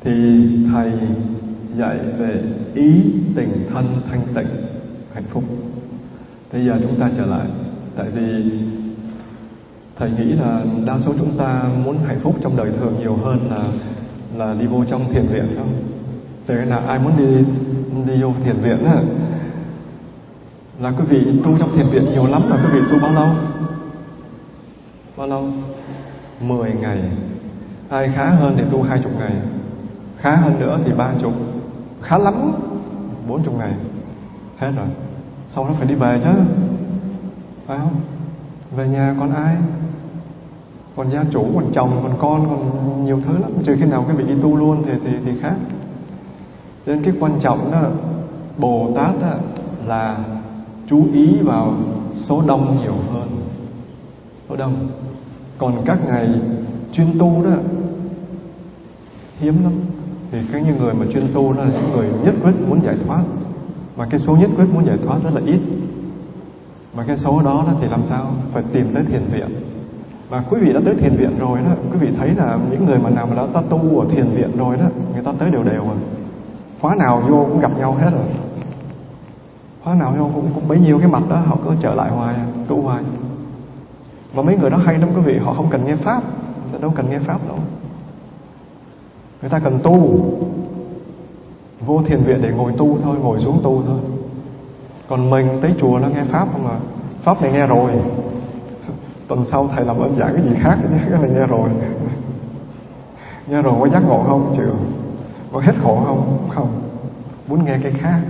Speaker 1: Thì thầy dạy về ý tình thân thanh tịnh, hạnh phúc. Bây giờ chúng ta trở lại. Tại vì thầy nghĩ là đa số chúng ta muốn hạnh phúc trong đời thường nhiều hơn là là đi vô trong thiền viện không? Thế là ai muốn đi đi vô thiền viện á? Là quý vị tu trong thiền viện nhiều lắm là quý vị tu bao lâu? Bao lâu? 10 ngày. Ai khá hơn thì tu hai chục ngày. Khá hơn nữa thì ba chục khá lắm. Bốn chục ngày. Hết rồi. Sau nó phải đi về chứ. Phải không? Về nhà còn ai? Còn gia chủ còn chồng còn con còn nhiều thứ lắm. Trừ khi nào cái vị đi tu luôn thì thì thì khác. Nên cái quan trọng đó bồ tát đó, là chú ý vào số đông nhiều hơn. Số đông. Còn các ngày chuyên tu đó hiếm lắm thì cái như người mà chuyên tu đó là những người nhất quyết muốn giải thoát. Và cái số nhất quyết muốn giải thoát rất là ít. Mà cái số đó, đó thì làm sao? Phải tìm tới thiền viện. Và quý vị đã tới thiền viện rồi đó quý vị thấy là những người mà nào mà đã, ta tu ở thiền viện rồi đó người ta tới đều đều rồi. Khóa nào vô cũng gặp nhau hết rồi. Khóa nào vô cũng, cũng bấy nhiêu cái mặt đó họ cứ trở lại hoài tu hoài. Và mấy người đó hay lắm quý vị họ không cần nghe pháp. Đâu cần nghe pháp đâu người ta cần tu. Vô thiền viện để ngồi tu thôi ngồi xuống tu thôi. Còn mình tới chùa nó nghe pháp không à? Pháp này nghe rồi. Tuần sau thầy làm ơn giảng cái gì khác cái này nghe rồi. Nghe rồi có giác ngộ không? Chịu có hết khổ không? Không. Muốn nghe cái khác.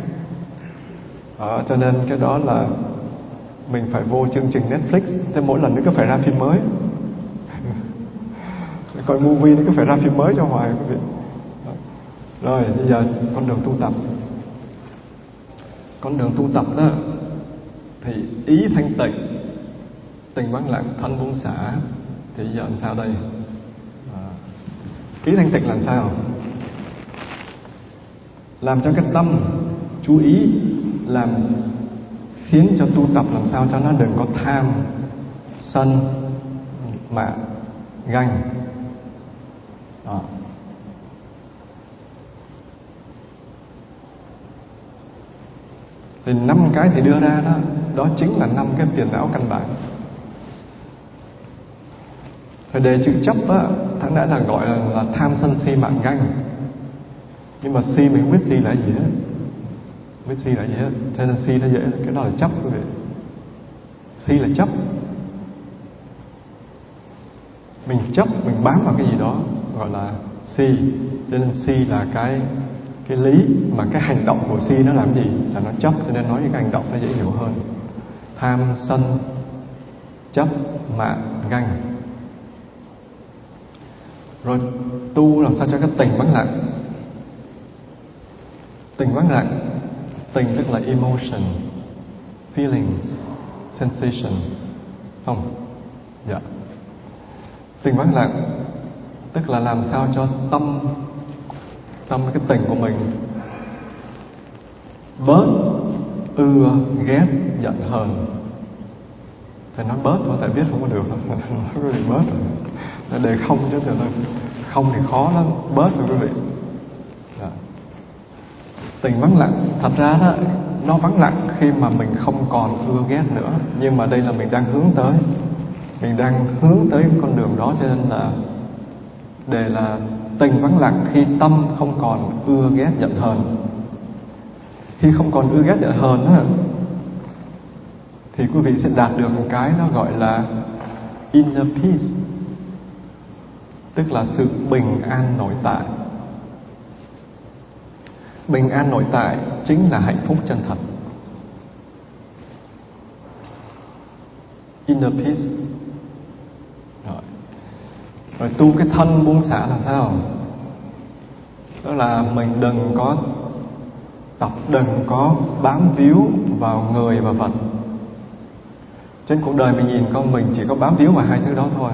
Speaker 1: À, cho nên cái đó là mình phải vô chương trình Netflix. Thế mỗi lần nó cứ phải ra phim mới coi movie nó cứ phải ra phim mới cho hoài quý vị. Rồi bây giờ con đường tu tập. Con đường tu tập đó thì ý thanh tịnh tình vắng lặng thân buông xả. Thì giờ làm sao đây? À, ý thanh tịnh làm sao? Làm cho cái tâm chú ý làm khiến cho tu tập làm sao cho nó đừng có tham sân mạng ganh đó. thì năm cái thì đưa ra đó đó chính là năm cái tiền não căn bản. Thì đề chữ chấp á thằng đã là gọi là, là tham sân si mạng ganh. Nhưng mà si mình không biết si là gì hết. Biết si là gì hết. Cho nên si nó dễ cái đó là chấp quý vị. Si là chấp mình chấp, mình bám vào cái gì đó, gọi là si. Cho nên si là cái cái lý mà cái hành động của si nó làm gì? Là nó chấp. Cho nên nói cái hành động nó dễ hiểu hơn. Tham sân, chấp mạng ganh. Rồi, tu làm sao cho cái tình vắng lặng? Tình vắng lặng, tình tức là emotion, feeling, sensation. Không? Dạ tình vắng lặng tức là làm sao cho tâm tâm cái tình của mình. Bớt ưa, ghét, giận, hờn. Thì nói bớt thôi, tại biết không có được. Nói quý vị bớt rồi. Để không chứ thôi không thì khó lắm. Bớt rồi quý vị. Đó. Tình vắng lặng, thật ra đó, nó vắng lặng khi mà mình không còn ưa ghét nữa. Nhưng mà đây là mình đang hướng tới mình đang hướng tới con đường đó cho nên là để là tình vắng lặng khi tâm không còn ưa ghét giận hờn. Khi không còn ưa ghét giận hờn á, thì quý vị sẽ đạt được một cái nó gọi là inner peace, tức là sự bình an nội tại. Bình an nội tại chính là hạnh phúc chân thật. Inner peace rồi tu cái thân buông xả là sao? Đó là mình đừng có tập, đừng có bám víu vào người và vật. Trên cuộc đời mình nhìn con mình chỉ có bám víu vào hai thứ đó thôi.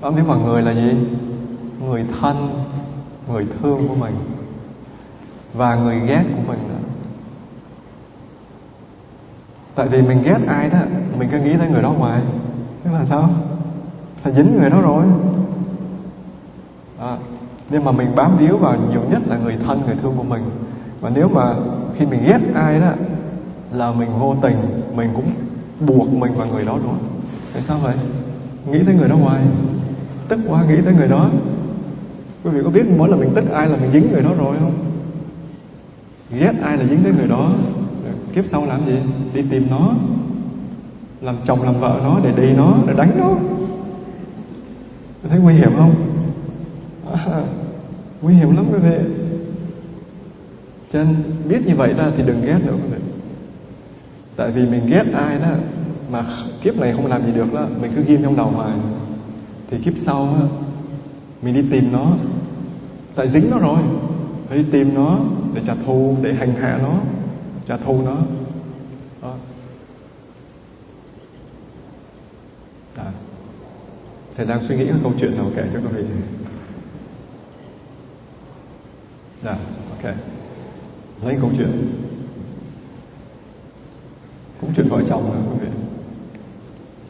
Speaker 1: Bám víu vào người là gì? Người thân, người thương của mình và người ghét của mình nữa. Tại vì mình ghét ai đó, mình cứ nghĩ tới người đó hoài. Thế là sao? Là dính người đó rồi à, nhưng mà mình bám víu vào nhiều nhất là người thân người thương của mình. Và nếu mà khi mình ghét ai đó là mình vô tình mình cũng buộc mình vào người đó luôn. Tại sao vậy? Nghĩ tới người đó hoài. Tức quá nghĩ tới người đó. Quý vị có biết mỗi lần mình tức ai là mình dính người đó rồi không? Ghét ai là dính tới người đó. Kiếp sau làm gì? Đi tìm nó. Làm chồng làm vợ nó để đi nó để đánh nó. Thấy nguy hiểm không? À, nguy hiểm lắm quý vị. Cho nên biết như vậy ra thì đừng ghét nữa quý vị. Tại vì mình ghét ai đó mà kiếp này không làm gì được đó mình cứ ghim trong đầu hoài. Thì kiếp sau á mình đi tìm nó. Tại dính nó rồi. Phải đi tìm nó để trả thù để hành hạ nó trả thù nó. Đó. À. thầy đang suy nghĩ cái câu chuyện nào kể cho quý vị? Dạ ok. Lấy câu chuyện. Cũng chuyện vợ chồng rồi quý vị.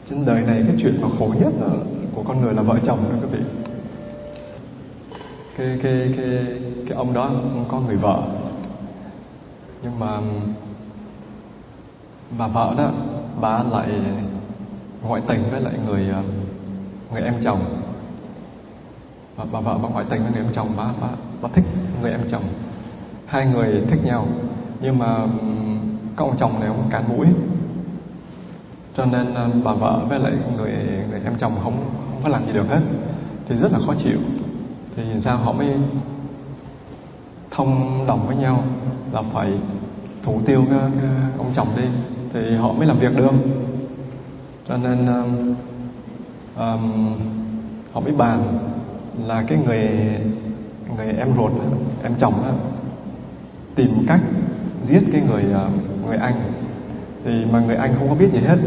Speaker 1: Trên đời này cái chuyện mà khổ nhất là của con người là vợ chồng đó quý vị. Cái cái cái cái ông đó ông có người vợ. Nhưng mà bà vợ đó bà lại ngoại tình với lại người ờ, người em chồng. Và bà vợ bà ngoại tình với người em chồng bà, bà nó thích người em chồng? Hai người thích nhau nhưng mà có ông chồng này ông cản mũi. Cho nên bà vợ với lại người người em chồng không không có làm gì được hết thì rất là khó chịu. Thì sao họ mới thông đồng với nhau là phải thủ tiêu cái, cái ông chồng đi thì họ mới làm việc được. Cho nên um, um, họ mới bàn là cái người người em ruột em chồng đó, tìm cách giết cái người ờ, người anh. Thì mà người anh không có biết gì hết.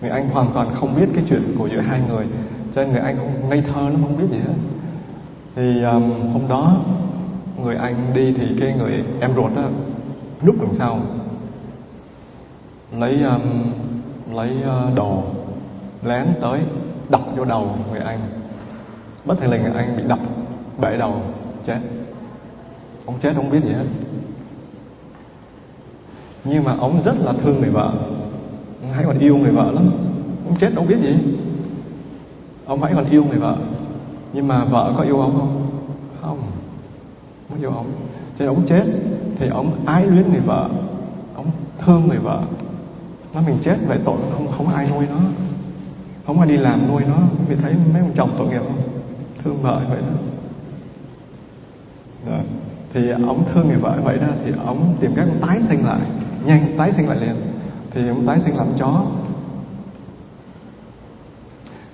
Speaker 1: Người anh hoàn toàn không biết cái chuyện của giữa hai người cho nên người anh không ngây thơ lắm không biết gì hết. Thì um, hôm đó người anh đi thì cái người em ruột đó núp đằng sau lấy um, lấy uh, đồ lén tới đập vô đầu người anh. Bất thình lình người anh bị đập bể đầu chết. Ông chết không biết gì hết. Nhưng mà ông rất là thương người vợ. Ông hãy còn yêu người vợ lắm. Ông chết ông biết gì. Ông hãy còn yêu người vợ. Nhưng mà vợ có yêu ông không? Không. Không yêu ông. Cho nên ông chết thì ông ái luyến người vợ. Ông thương người vợ. Nó mình chết vậy tội không không ai nuôi nó. Không ai đi làm nuôi nó. Vì thấy mấy ông chồng tội nghiệp không? Thương vợ vậy đó. Rồi. thì ông thương người vợ vậy đó, thì ông tìm cách ông tái sinh lại, nhanh tái sinh lại liền. Thì ông tái sinh làm chó.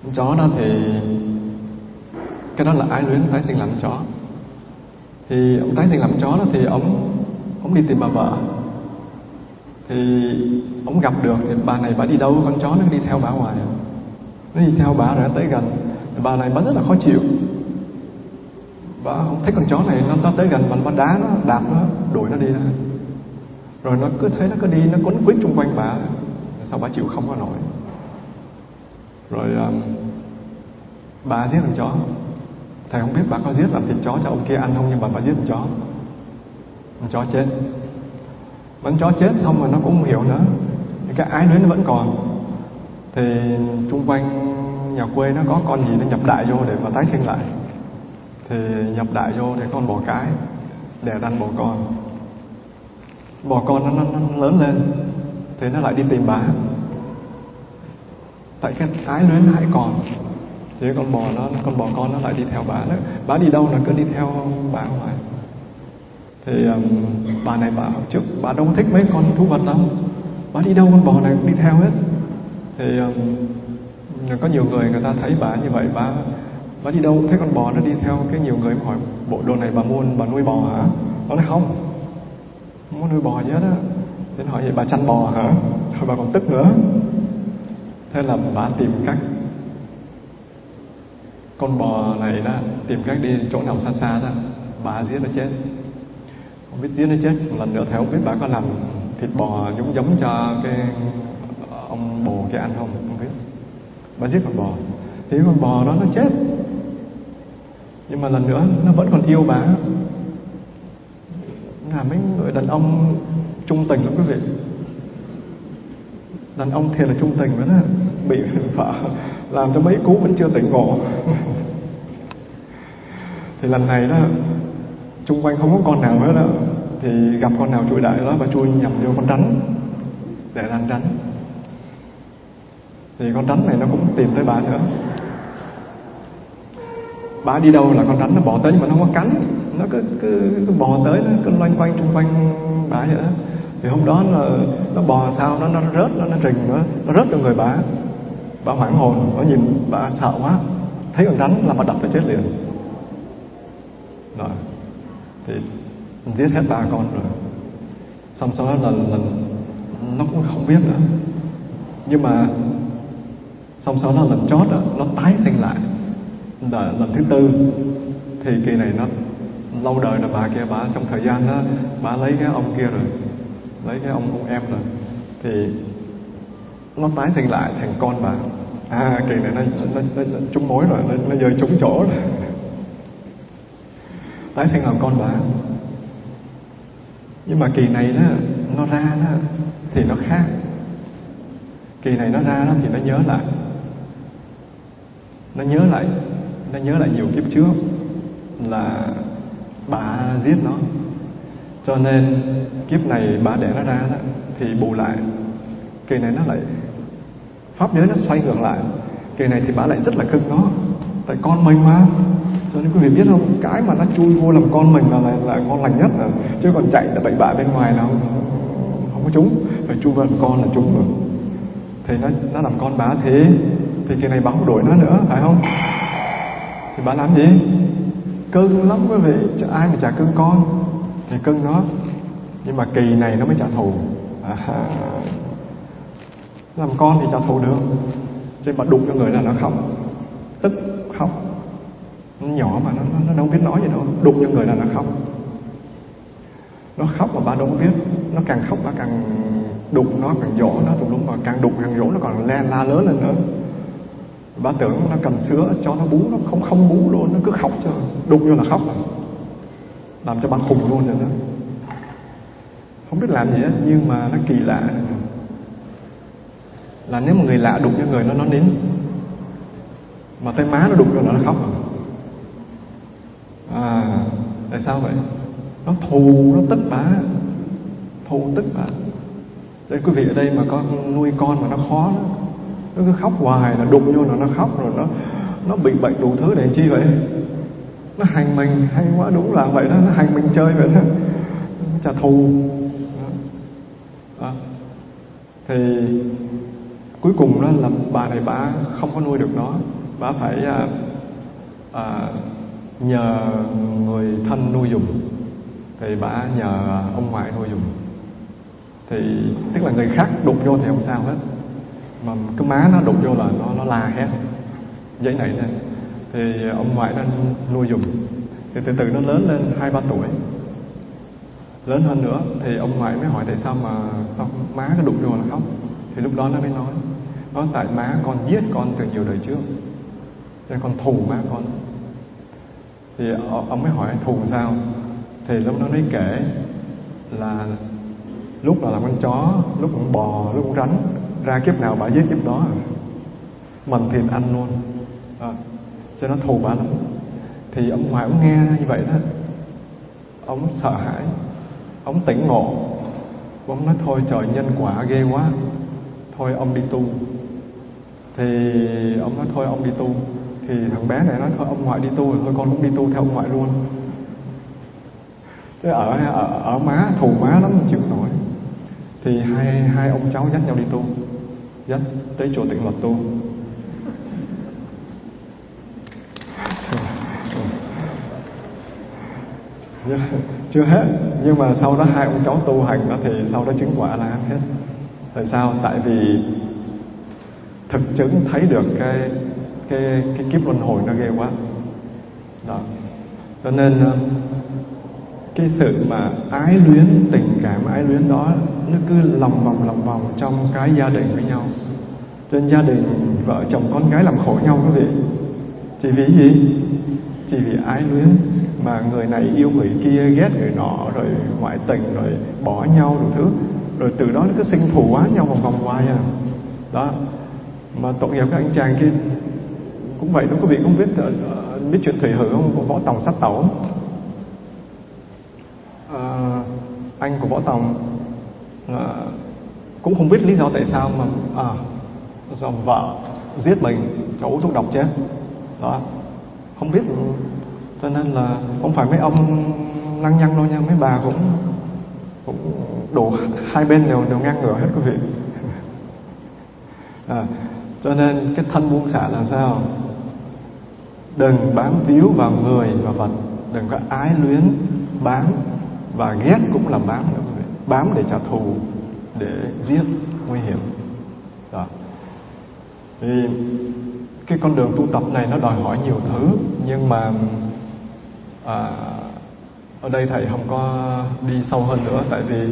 Speaker 1: Con chó đó thì, cái đó là ái luyến, tái sinh làm chó. Thì ông tái sinh làm chó đó thì ông ông đi tìm bà vợ. Thì ông gặp được thì bà này bà đi đâu, con chó nó đi theo bà ngoài. Nó đi theo bà rồi tới gần. Thì bà này bà rất là khó chịu bà không thấy con chó này nó, nó tới gần và nó đá nó đạp nó đuổi nó đi ra rồi nó cứ thấy nó cứ đi nó quấn quýt chung quanh bà. Sao bà chịu không có nổi. Rồi um, bà giết con chó. Thầy không biết bà có giết làm thịt chó cho ông kia ăn không nhưng mà bà giết con chó. Con chó chết. Con chó chết xong rồi nó cũng không hiểu nữa. Cái ái luyến nó vẫn còn. Thì chung quanh nhà quê nó có con gì nó nhập đại vô để mà tái sinh lại thì nhập đại vô thì con bò cái đẻ ranh bò con. Bò con nó, nó, nó lớn lên thì nó lại đi tìm bà. Tại cái ái luyến hãy còn thì con bò nó con bò con nó lại đi theo bà nữa bà đi đâu nó cứ đi theo bà ngoài thì um, bà này bảo trước bà đâu thích mấy con thú vật đâu. Bà đi đâu con bò này cũng đi theo hết. Thì um, có nhiều người người ta thấy bà như vậy bà bà đi đâu, thấy con bò nó đi theo cái nhiều người hỏi, bộ đồ này bà mua, bà nuôi bò hả? Nó nói, không. Không có nuôi bò gì hết á. Thế hỏi, vậy bà chăn bò hả? Rồi bà còn tức nữa. Thế là bà tìm cách. Con bò này đó, tìm cách đi chỗ nào xa xa đó, bà giết nó chết. Không biết giết nó chết, một lần nữa thì không biết bà có làm thịt bò giống giống cho cái ờ, ông bồ kia ăn không không biết. Bà giết con bò. Thì con bò đó nó chết nhưng mà lần nữa, nó vẫn còn yêu bà. Là mấy người đàn ông trung tình lắm quý vị. Đàn ông thiệt là trung tình vẫn bị vợ làm cho mấy cú vẫn chưa tỉnh ngộ. Thì lần này đó, chung quanh không có con nào hết đó. Thì gặp con nào chui đại đó và chui nhầm vô con rắn để làm rắn. Thì con rắn này nó cũng tìm tới bà nữa bà đi đâu là con rắn nó bò tới nhưng mà nó không có cắn. Nó cứ cứ, cứ bò tới nó cứ loanh quanh xung quanh bà vậy đó. Thì hôm đó là nó bò sao nó nó rớt nó nó rình nó, nó rớt vào người bà. Bà hoảng hồn nó nhìn bà sợ quá. Thấy con rắn là bà đập phải chết liền. Rồi. Thì giết hết ba con rồi. Xong sau đó là, là nó cũng không biết nữa. Nhưng mà xong sau đó lần chót đó, nó tái sinh lại là lần thứ tư. Thì kỳ này nó lâu đời là bà kia bà trong thời gian đó bà lấy cái ông kia rồi lấy cái ông ông em rồi. Thì nó tái sinh lại thành con bà. À kỳ này nó nó, nó, nó trúng mối rồi nó, nó rơi trúng chỗ rồi. Tái sinh làm con bà. Nhưng mà kỳ này đó nó ra đó thì nó khác. Kỳ này nó ra đó thì nó nhớ lại. Nó nhớ lại nó nhớ lại nhiều kiếp trước là bà giết nó. Cho nên kiếp này bà đẻ nó ra đó thì bù lại kỳ này nó lại pháp giới nó xoay ngược lại. Kỳ này thì bà lại rất là cưng nó tại con mình mà. Cho nên quý vị biết không cái mà nó chui vô làm con mình là là, là ngon lành nhất là chứ còn chạy là bậy bạ bên ngoài nào không, có chúng. Phải chui vào làm con là chúng rồi. Thì nó nó làm con bà thế. Thì kỳ này bà không đuổi nó nữa phải không? Thì bà làm gì? Cưng lắm quý vị. Chứ ai mà chả cưng con? Thì cưng nó. Nhưng mà kỳ này nó mới trả thù. À, làm con thì trả thù được. Chứ mà đụng cho người là nó khóc. Tức khóc. Nó nhỏ mà nó, nó đâu biết nói gì đâu. Đụng cho người là nó khóc. Nó khóc mà bà đâu có biết. Nó càng khóc bà càng đụng nó càng dỗ nó tùm lum mà càng đụng càng dỗ nó còn le la lớn lên nữa bà tưởng nó cần sữa cho nó bú, nó không không bú luôn, nó cứ khóc cho đụng vô là khóc. Làm cho bà khùng luôn rồi đó. Không biết làm gì hết, nhưng mà nó kỳ lạ. Là nếu một người lạ đụng cho người nó nó nín. Mà tay má nó đụng cho nó nó khóc. À tại sao vậy? Nó thù, nó tức bá thù tức bá đây, quý vị ở đây mà con nuôi con mà nó khó đó nó cứ khóc hoài là đụng vô là nó khóc rồi nó nó bị bệnh đủ thứ để chi vậy? Nó hành mình hay quá đúng là vậy đó nó hành mình chơi vậy đó. Trả thù. Đó. À, thì cuối cùng đó là bà này bà không có nuôi được nó. Bà phải à, à, nhờ người thân nuôi dùng thì bà nhờ ông ngoại nuôi dùng thì tức là người khác đụng vô thì không sao hết mà cái má nó đụng vô là nó nó la hét, giấy này lên. Thì ông ngoại nó nuôi dùng thì từ từ nó lớn lên hai, ba tuổi. Lớn hơn nữa thì ông ngoại mới hỏi tại sao mà, sao má nó đụng vô là khóc. Thì lúc đó nó mới nói, nó tại má con giết con từ nhiều đời trước nên con thù má con. Thì ông mới hỏi, thù sao? Thì lúc đó nó kể là lúc là làm con chó, lúc cũng bò, lúc cũng rắn ra kiếp nào bà giết kiếp đó à? mình thiền ăn luôn. À, cho nó thù bà lắm. Thì ông ngoại ông nghe như vậy đó. Ông sợ hãi. Ông tỉnh ngộ. Ông nói thôi trời nhân quả ghê quá. Thôi ông đi tu. Thì ông nói thôi ông đi tu. Thì thằng bé này nói thôi ông ngoại đi tu rồi thôi con cũng đi tu theo ông ngoại luôn. Thế ở ở, ở má thù má lắm chịu nổi. Thì hai hai ông cháu dắt nhau đi tu dắt tới chùa tịnh luật tu. Dạ, chưa hết. Nhưng mà sau đó hai ông cháu tu hành đó thì sau đó chứng quả là hết. Tại sao? Tại vì thực chứng thấy được cái cái cái kiếp luân hồi nó ghê quá. Đó. Cho nên ờ, cái sự mà ái luyến, tình cảm ái luyến đó nó cứ lòng vòng lòng vòng trong cái gia đình với nhau. Trên gia đình vợ chồng con gái làm khổ nhau quý vị. Chỉ vì gì? Chỉ vì ái luyến mà người này yêu người kia ghét người nọ rồi ngoại tình rồi bỏ nhau đủ thứ. Rồi từ đó nó cứ sinh thù quá nhau vòng vòng hoài à. Đó. Mà tội nghiệp các anh chàng kia cũng vậy đúng quý vị không biết ờ, ờ, biết chuyện thủy hử không? Của võ tòng sát tẩu. À, anh của võ tòng à, cũng không biết lý do tại sao mà à, do vợ giết mình cho uống thuốc độc chết. Đó. Không biết cho nên là không phải mấy ông lăng nhăng đâu nha mấy bà cũng cũng đủ hai bên đều đều ngang ngửa hết quý vị. À, cho nên cái thân buông xả là sao? Đừng bám víu vào người và vật đừng có ái luyến bám và ghét cũng là bám nữa bám để trả thù để giết nguy hiểm. Đó. Thì cái con đường tu tập này nó đòi hỏi nhiều thứ nhưng mà à, ở đây thầy không có đi sâu hơn nữa tại vì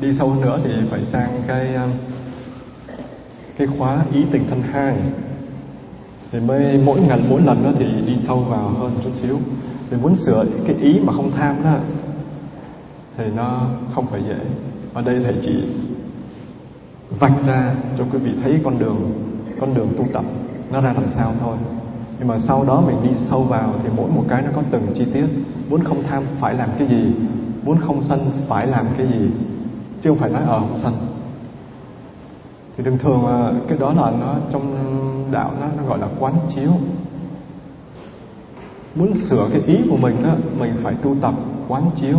Speaker 1: đi sâu hơn nữa thì phải sang cái à, cái khóa ý tình thân hai thì mới mỗi ngày mỗi lần đó thì đi sâu vào hơn chút xíu. Thì muốn sửa cái ý mà không tham đó thì nó không phải dễ. Ở đây thầy chỉ vạch ra cho quý vị thấy con đường con đường tu tập nó ra làm sao thôi. Nhưng mà sau đó mình đi sâu vào thì mỗi một cái nó có từng chi tiết. Muốn không tham phải làm cái gì muốn không sân phải làm cái gì chứ không phải nói ở không sân. Thì thường thường cái đó là nó trong đạo nó, nó gọi là quán chiếu. Muốn sửa cái ý của mình đó mình phải tu tập quán chiếu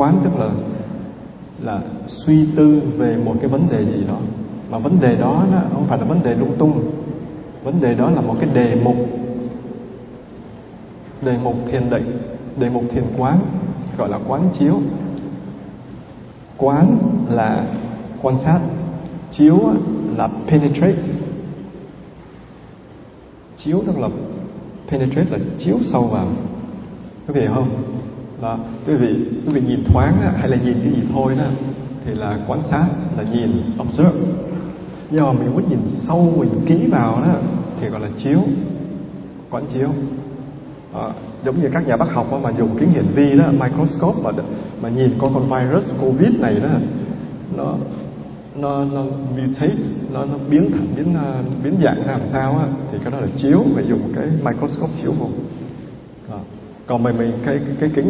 Speaker 1: quán, tức là là suy tư về một cái vấn đề gì đó. Mà vấn đề đó nó không phải là vấn đề lung tung. Vấn đề đó là một cái đề mục. Đề mục thiền định, đề mục thiền quán, gọi là quán chiếu. Quán là quan sát, chiếu là penetrate. Chiếu tức là penetrate, là chiếu sâu vào. Có hiểu không? Là quý vị quý vị nhìn thoáng hay là nhìn cái gì thôi đó thì là quan sát là nhìn observe. Nhưng mà mình muốn nhìn sâu mình kỹ vào đó thì gọi là chiếu quán chiếu. À, giống như các nhà bác học đó, mà dùng kính hiển vi đó microscope mà mà nhìn coi con virus covid này đó nó nó nó mutate nó nó biến thành biến uh, biến dạng ra làm sao á thì cái đó là chiếu phải dùng cái microscope chiếu vào còn mình mình cái cái kính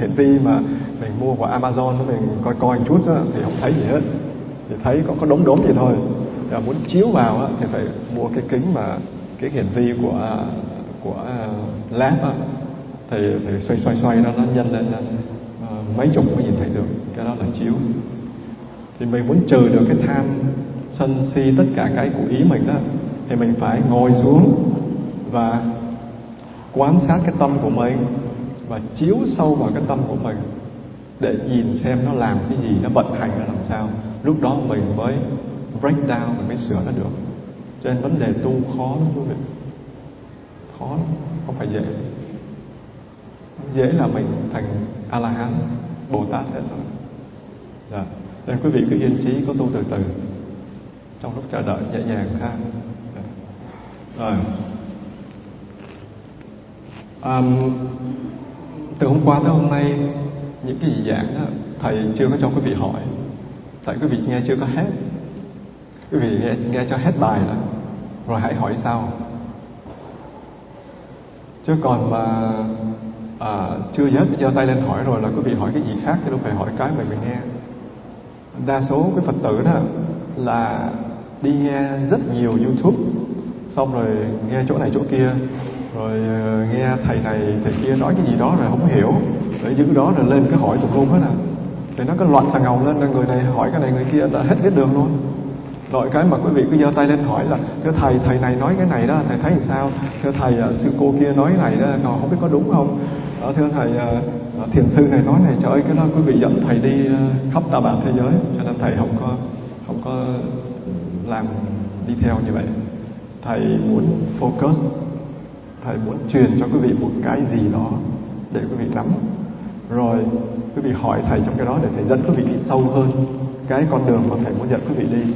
Speaker 1: hiển vi mà mình mua của Amazon mình coi coi một chút á, thì không thấy gì hết. Thì thấy có có đống đốm gì thôi. Và muốn chiếu vào á, thì phải mua cái kính mà cái hiển vi của của uh, lab á, thì phải xoay xoay xoay nó nó nhân lên uh, mấy chục mới nhìn thấy được. Cái đó là chiếu. Thì mình muốn trừ được cái tham sân si tất cả cái của ý mình đó thì mình phải ngồi xuống và quan sát cái tâm của mình và chiếu sâu vào cái tâm của mình để nhìn xem nó làm cái gì, nó vận hành nó làm sao. Lúc đó mình mới break down mình mới sửa nó được. Cho nên vấn đề tu khó lắm quý vị. Khó lắm, không phải dễ. Dễ là mình thành a la hán bồ tát hết rồi. Dạ. Nên quý vị cứ yên trí có tu từ từ. Trong lúc chờ đợi, nhẹ nhàng ha. Dạ. Rồi um, từ hôm qua tới hôm nay những cái gì giảng đó, thầy chưa có cho quý vị hỏi. Tại quý vị nghe chưa có hết. Quý vị nghe, nghe cho hết bài rồi. Rồi hãy hỏi sau chứ còn mà à, chưa dứt giơ tay lên hỏi rồi là quý vị hỏi cái gì khác chứ đâu phải hỏi cái mà mình nghe. Đa số cái phật tử đó là đi nghe rất nhiều youtube xong rồi nghe chỗ này chỗ kia rồi ờ, nghe thầy này thầy kia nói cái gì đó rồi không hiểu. Rồi giữ đó rồi lên cái hỏi tùm lum hết à. Thì nó có loạn xà ngầu lên là người này hỏi cái này người kia đã hết biết đường luôn. Rồi cái mà quý vị cứ giơ tay lên hỏi là thưa thầy thầy này nói cái này đó thầy thấy sao? Thưa thầy ờ, sư cô kia nói này đó còn không biết có đúng không? Đó, thưa thầy thiền sư này nói này trời ơi cái đó quý vị dẫn thầy đi khắp ta bản thế giới. Cho nên thầy không có không có làm đi theo như vậy. Thầy muốn focus thầy muốn truyền cho quý vị một cái gì đó để quý vị nắm. Rồi quý vị hỏi thầy trong cái đó để thầy dẫn quý vị đi sâu hơn cái con đường mà thầy muốn dẫn quý vị đi.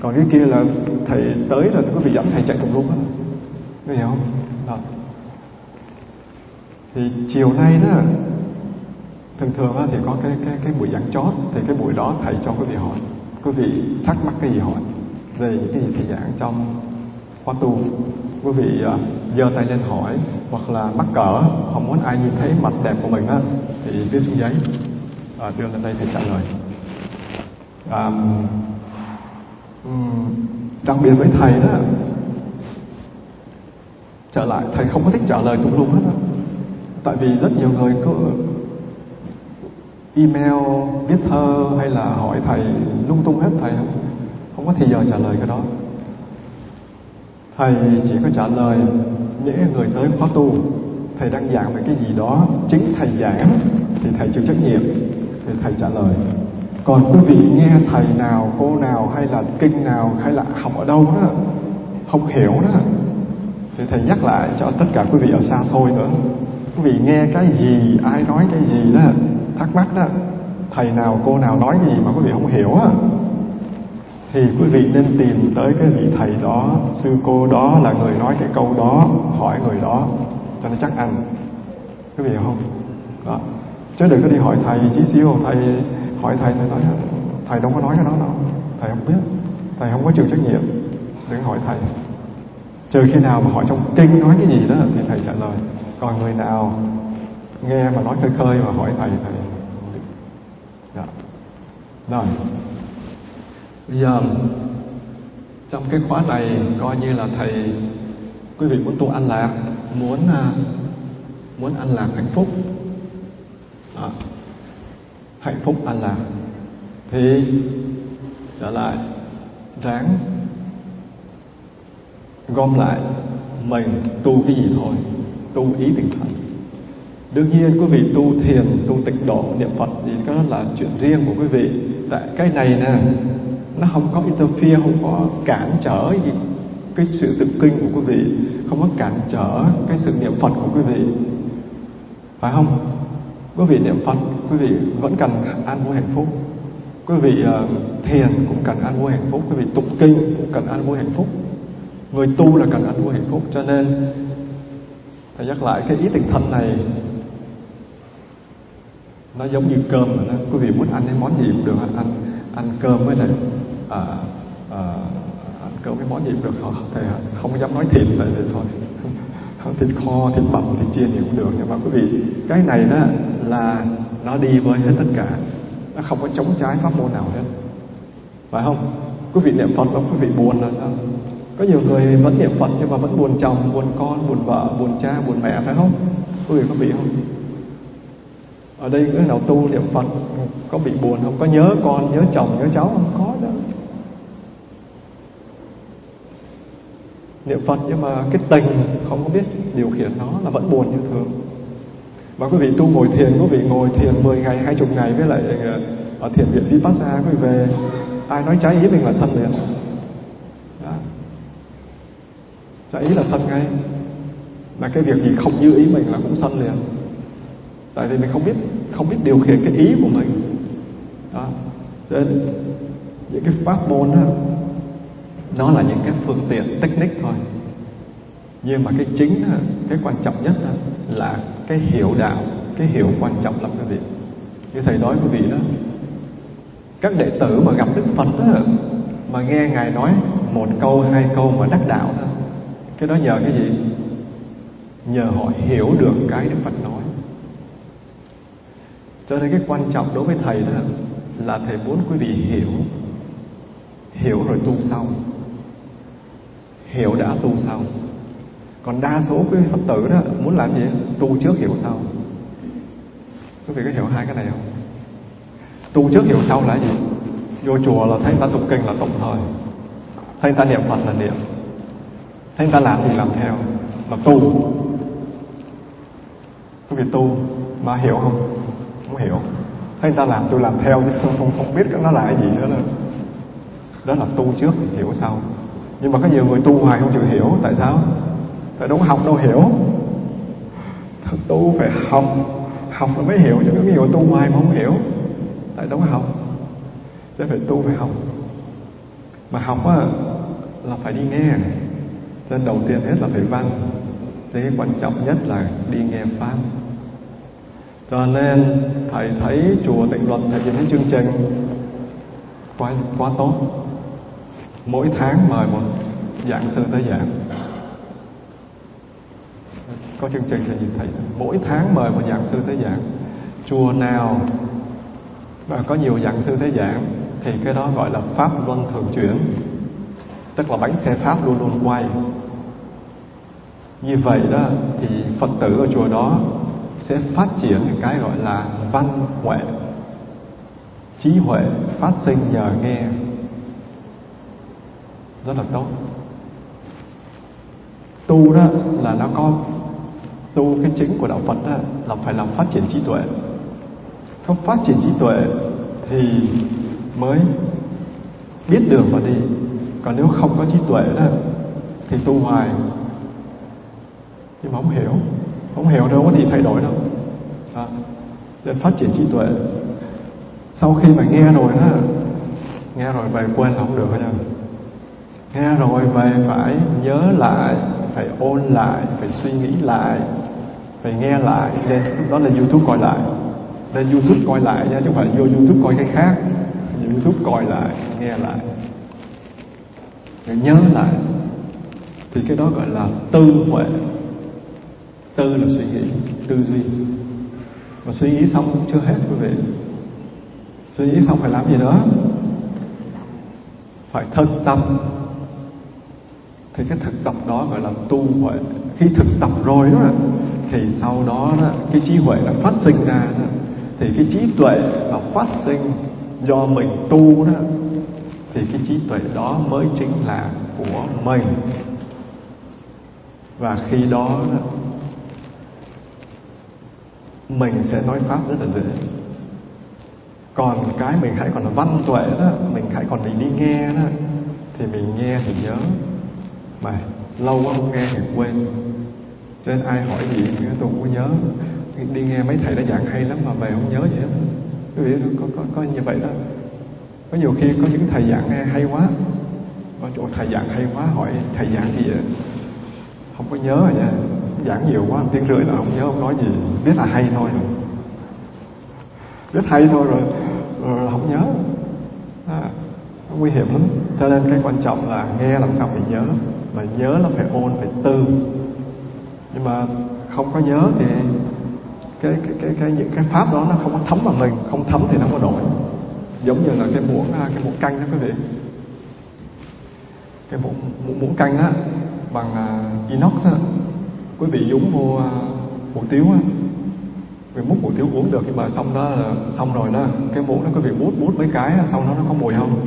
Speaker 1: Còn cái kia là thầy tới rồi quý vị dẫn thầy chạy cùng luôn á. Quý hiểu không? Đó. thì chiều nay đó, thường thường thì có cái cái cái buổi giảng chót, thì cái buổi đó thầy cho quý vị hỏi. Quý vị thắc mắc cái gì hỏi về những cái gì thầy giảng trong khóa tu? Quý vị à, giơ tay lên hỏi hoặc là mắc cỡ không muốn ai nhìn thấy mặt đẹp của mình á thì viết xuống giấy. À, đưa lên đây thì trả lời. À, đặc biệt với thầy đó trở lại thầy không có thích trả lời tùm lum hết á. Tại vì rất nhiều người cứ email viết thơ hay là hỏi thầy lung tung hết thầy không có thì giờ trả lời cái đó thầy chỉ có trả lời, những người tới khóa tu, thầy đang giảng về cái gì đó, chính thầy giảng, thì thầy chịu trách nhiệm. Thì thầy trả lời, còn quý vị nghe thầy nào, cô nào, hay là kinh nào, hay là học ở đâu đó, không hiểu đó, thì thầy nhắc lại cho tất cả quý vị ở xa xôi nữa. Quý vị nghe cái gì, ai nói cái gì đó, thắc mắc đó, thầy nào, cô nào nói gì mà quý vị không hiểu á thì quý vị nên tìm tới cái vị thầy đó, sư cô đó là người nói cái câu đó, hỏi người đó, cho nó chắc ăn. Quý vị hiểu không? Đó. Chứ đừng có đi hỏi thầy, chí xíu thầy hỏi thầy thầy nói, thầy đâu có nói cái đó đâu, thầy không biết, thầy không có chịu trách nhiệm, đừng hỏi thầy. Trừ khi nào mà hỏi trong kinh nói cái gì đó thì thầy trả lời. Còn người nào nghe mà nói khơi khơi mà hỏi thầy thầy dạ. rồi bây giờ trong cái khóa này coi như là thầy quý vị muốn tu an lạc muốn à, muốn an lạc hạnh phúc. À, hạnh phúc an lạc. Thì trở lại ráng gom lại mình tu cái gì thôi tu ý tinh thần đương nhiên quý vị tu thiền tu tịch độ niệm phật thì đó là chuyện riêng của quý vị. Tại cái này nè nó không có interfere không có cản trở gì cái sự tự kinh của quý vị không có cản trở cái sự niệm phật của quý vị. Phải không? Quý vị niệm phật quý vị vẫn cần an vui hạnh phúc. Quý vị uh, thiền cũng cần an vui hạnh phúc quý vị tụng kinh cũng cần an vui hạnh phúc. Người tu là cần an vui hạnh phúc cho nên thầy nhắc lại cái ý tình thân này nó giống như cơm mà nó quý vị muốn ăn cái món gì cũng được ăn ăn cơm với lại à, à, ăn cơm cái món gì cũng được. Họ thầy không dám nói thịt tại vì thôi thịt kho thịt bằm thịt chiên gì cũng được. Nhưng mà quý vị cái này đó là nó đi với hết tất cả. Nó không có chống trái pháp môn nào hết. Phải không? Quý vị niệm phật mà quý vị buồn là sao? Có nhiều người vẫn niệm phật nhưng mà vẫn buồn chồng buồn con buồn vợ buồn cha buồn mẹ phải không? Quý vị có bị không? Ở đây cái nào tu niệm phật, có bị buồn không? Có nhớ con, nhớ chồng, nhớ cháu không? Có đâu niệm phật nhưng mà cái tình không có biết điều khiển nó là vẫn buồn như thường. Và quý vị tu ngồi thiền, quý vị ngồi thiền 10 ngày 20 ngày với lại ờ, ở thiền viện Vipassana, quý vị về, ai nói trái ý mình là sân liền. Đó. trái ý là sân ngay. Là cái việc gì không như ý mình là cũng sân liền tại vì mình không biết không biết điều khiển cái ý của mình. Đó. Nên những cái pháp môn đó nó là những cái phương tiện technique thôi. Nhưng mà cái chính cái quan trọng nhất là cái hiểu đạo cái hiểu quan trọng lắm quý vị. Như thầy nói quý vị đó các đệ tử mà gặp đức phật đó, mà nghe ngài nói một câu hai câu mà đắc đạo đó cái đó nhờ cái gì? Nhờ họ hiểu được cái đức phật nói cho nên cái quan trọng đối với thầy đó là thầy muốn quý vị hiểu. Hiểu rồi tu sau. Hiểu đã tu sau. Còn đa số quý phật tử đó muốn làm gì? Tu trước hiểu sau. Quý vị có hiểu hai cái này không? Tu trước hiểu sau là gì? Vô chùa là thấy người ta tụng kinh là tụng thôi thấy người ta niệm phật là niệm. Thấy người ta làm gì làm theo. Là tu. Quý vị tu mà hiểu không? Không hiểu. Thấy người ta làm tôi làm theo chứ không không, không biết nó là cái gì nữa là đó là tu trước hiểu sau. Nhưng mà có nhiều người tu hoài không chịu hiểu tại sao? Tại đâu có học đâu hiểu. Tu phải học. Học là mới hiểu chứ có nhiều tu hoài mà không hiểu. Tại đâu có học. Chứ phải tu phải học. Mà học á là phải đi nghe. Nên đầu tiên hết là phải văn. Thế cái quan trọng nhất là đi nghe pháp cho nên thầy thấy chùa tịnh luật thầy nhìn thấy chương trình. Quá quá tốt. Mỗi tháng mời một giảng sư tới giảng. Có chương trình thì nhìn thấy. Mỗi tháng mời một giảng sư tới giảng. Chùa nào và có nhiều giảng sư tới giảng thì cái đó gọi là pháp luân thường chuyển. Tức là bánh xe pháp luôn luôn quay. Như vậy đó thì phật tử ở chùa đó sẽ phát triển cái gọi là văn huệ, trí huệ phát sinh nhờ nghe. Rất là tốt. Tu đó là nó có tu cái chính của đạo Phật đó, là phải làm phát triển trí tuệ. Không phát triển trí tuệ thì mới biết đường mà đi. Còn nếu không có trí tuệ đó, thì tu hoài. Nhưng mà không hiểu không hiểu đâu, có gì thay đổi đâu. Đó. nên phát triển trí tuệ. Sau khi mà nghe rồi đó, nghe rồi về quên là không được nha nghe rồi về phải nhớ lại, phải ôn lại, phải suy nghĩ lại, phải nghe lại. Lên, đó là youtube coi lại. Lên youtube coi lại nha, chứ không phải vô youtube coi cái khác. Youtube coi lại, nghe lại. Rồi nhớ lại. Thì cái đó gọi là tư huệ tư là suy nghĩ tư duy. Mà suy nghĩ xong cũng chưa hết quý vị. Suy nghĩ xong phải làm gì nữa? Phải thực tập thì cái thực tập đó gọi là tu huệ. Khi thực tập rồi đó thì sau đó, đó cái trí huệ nó phát sinh ra đó, thì cái trí tuệ nó phát sinh do mình tu đó thì cái trí tuệ đó mới chính là của mình. Và khi đó, đó mình sẽ nói pháp rất là dễ. Còn cái mình hãy còn là văn tuệ đó mình hãy còn đi đi nghe đó thì mình nghe thì nhớ. Mà lâu quá không nghe thì quên. Cho nên ai hỏi gì tôi cũng có nhớ. Đi nghe mấy thầy đã giảng hay lắm mà về không nhớ gì hết. Quý vị có, có, có như vậy đó. Có nhiều khi có những thầy giảng nghe hay quá. Có chỗ thầy giảng hay quá hỏi thầy giảng gì vậy? Không có nhớ rồi nha giảng nhiều quá tiếng rưỡi là không nhớ không nói gì. Biết là hay thôi rồi. Biết hay thôi rồi, rồi không nhớ. À, nguy hiểm lắm. Cho nên cái quan trọng là nghe làm sao phải nhớ. Mà nhớ là phải ôn phải tư. Nhưng mà không có nhớ thì cái cái cái cái những cái pháp đó nó không có thấm vào mình. Không thấm thì nó không có đổi. Giống như là cái muỗng à, cái muỗng canh đó quý vị. Cái muỗng muỗng, muỗng canh á bằng à, inox á quý vị dúng vô à, hủ tiếu á. Vì múc hủ tiếu uống được nhưng mà xong đó là xong rồi đó. Cái muỗng nó có việc bút bút mấy cái xong đó nó có mùi không?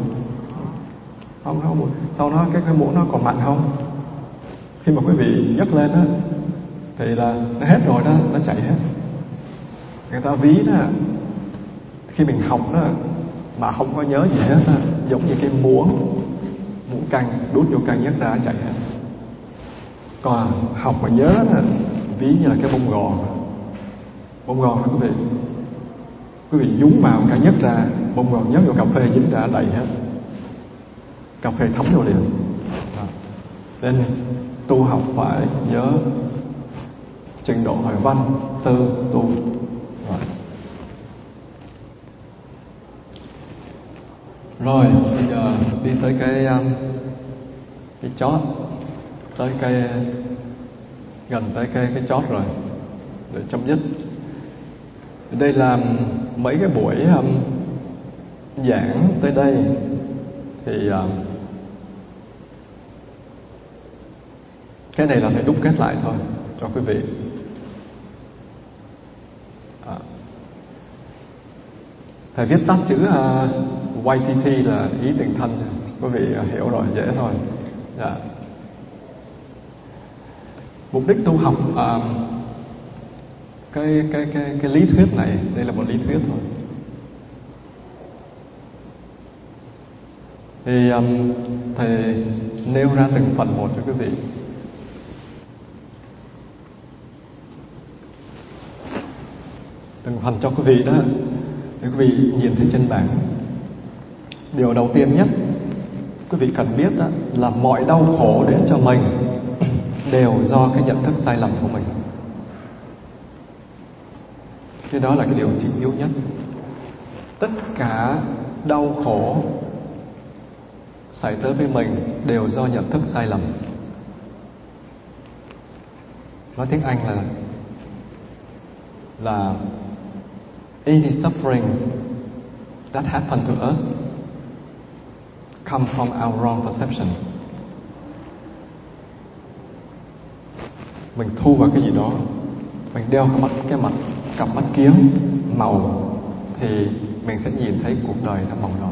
Speaker 1: Không, nó có mùi. Sau đó cái cái muỗng nó còn mặn không? Khi mà quý vị nhấc lên á, thì là nó hết rồi đó, nó chảy hết. Người ta ví đó, khi mình học đó, mà không có nhớ gì hết á, giống như cái muỗng muỗng canh, đút vô canh nhấc ra chạy. hết còn học mà nhớ đó ví như là cái bông gòn. Bông gòn đó quý vị. Quý vị dúng vào cả nhấc ra, bông gòn nhớ vô cà phê dính ra đầy hết. Cà phê thấm vô liền. Nên tu học phải nhớ trình độ hỏi văn, tư, tu. Rồi rồi, bây giờ đi tới cái um, cái chót tới cái gần tới cái cái chót rồi để chấm dứt. Đây là mấy cái buổi um, giảng tới đây. Thì uh, cái này là phải đúc kết lại thôi cho quý vị. À. thầy viết tắt chữ à, uh, YTT là ý tình thân. Quý vị hiểu rồi dễ thôi. Yeah mục đích tu học uh, cái cái cái cái lý thuyết này đây là một lý thuyết thôi. Thì um, thầy nêu ra từng phần một cho quý vị. Từng phần cho quý vị đó. Để quý vị nhìn thấy trên bảng. Điều đầu tiên nhất quý vị cần biết đó là mọi đau khổ đến cho mình đều do cái nhận thức sai lầm của mình. Cái đó là cái điều chính yếu nhất. Tất cả đau khổ xảy tới với mình đều do nhận thức sai lầm. Nói tiếng anh là là any suffering that happened to us come from our wrong perception. Mình thu vào cái gì đó, mình đeo cái mặt cái mặt cặp mắt kiếm màu thì mình sẽ nhìn thấy cuộc đời nó màu đỏ.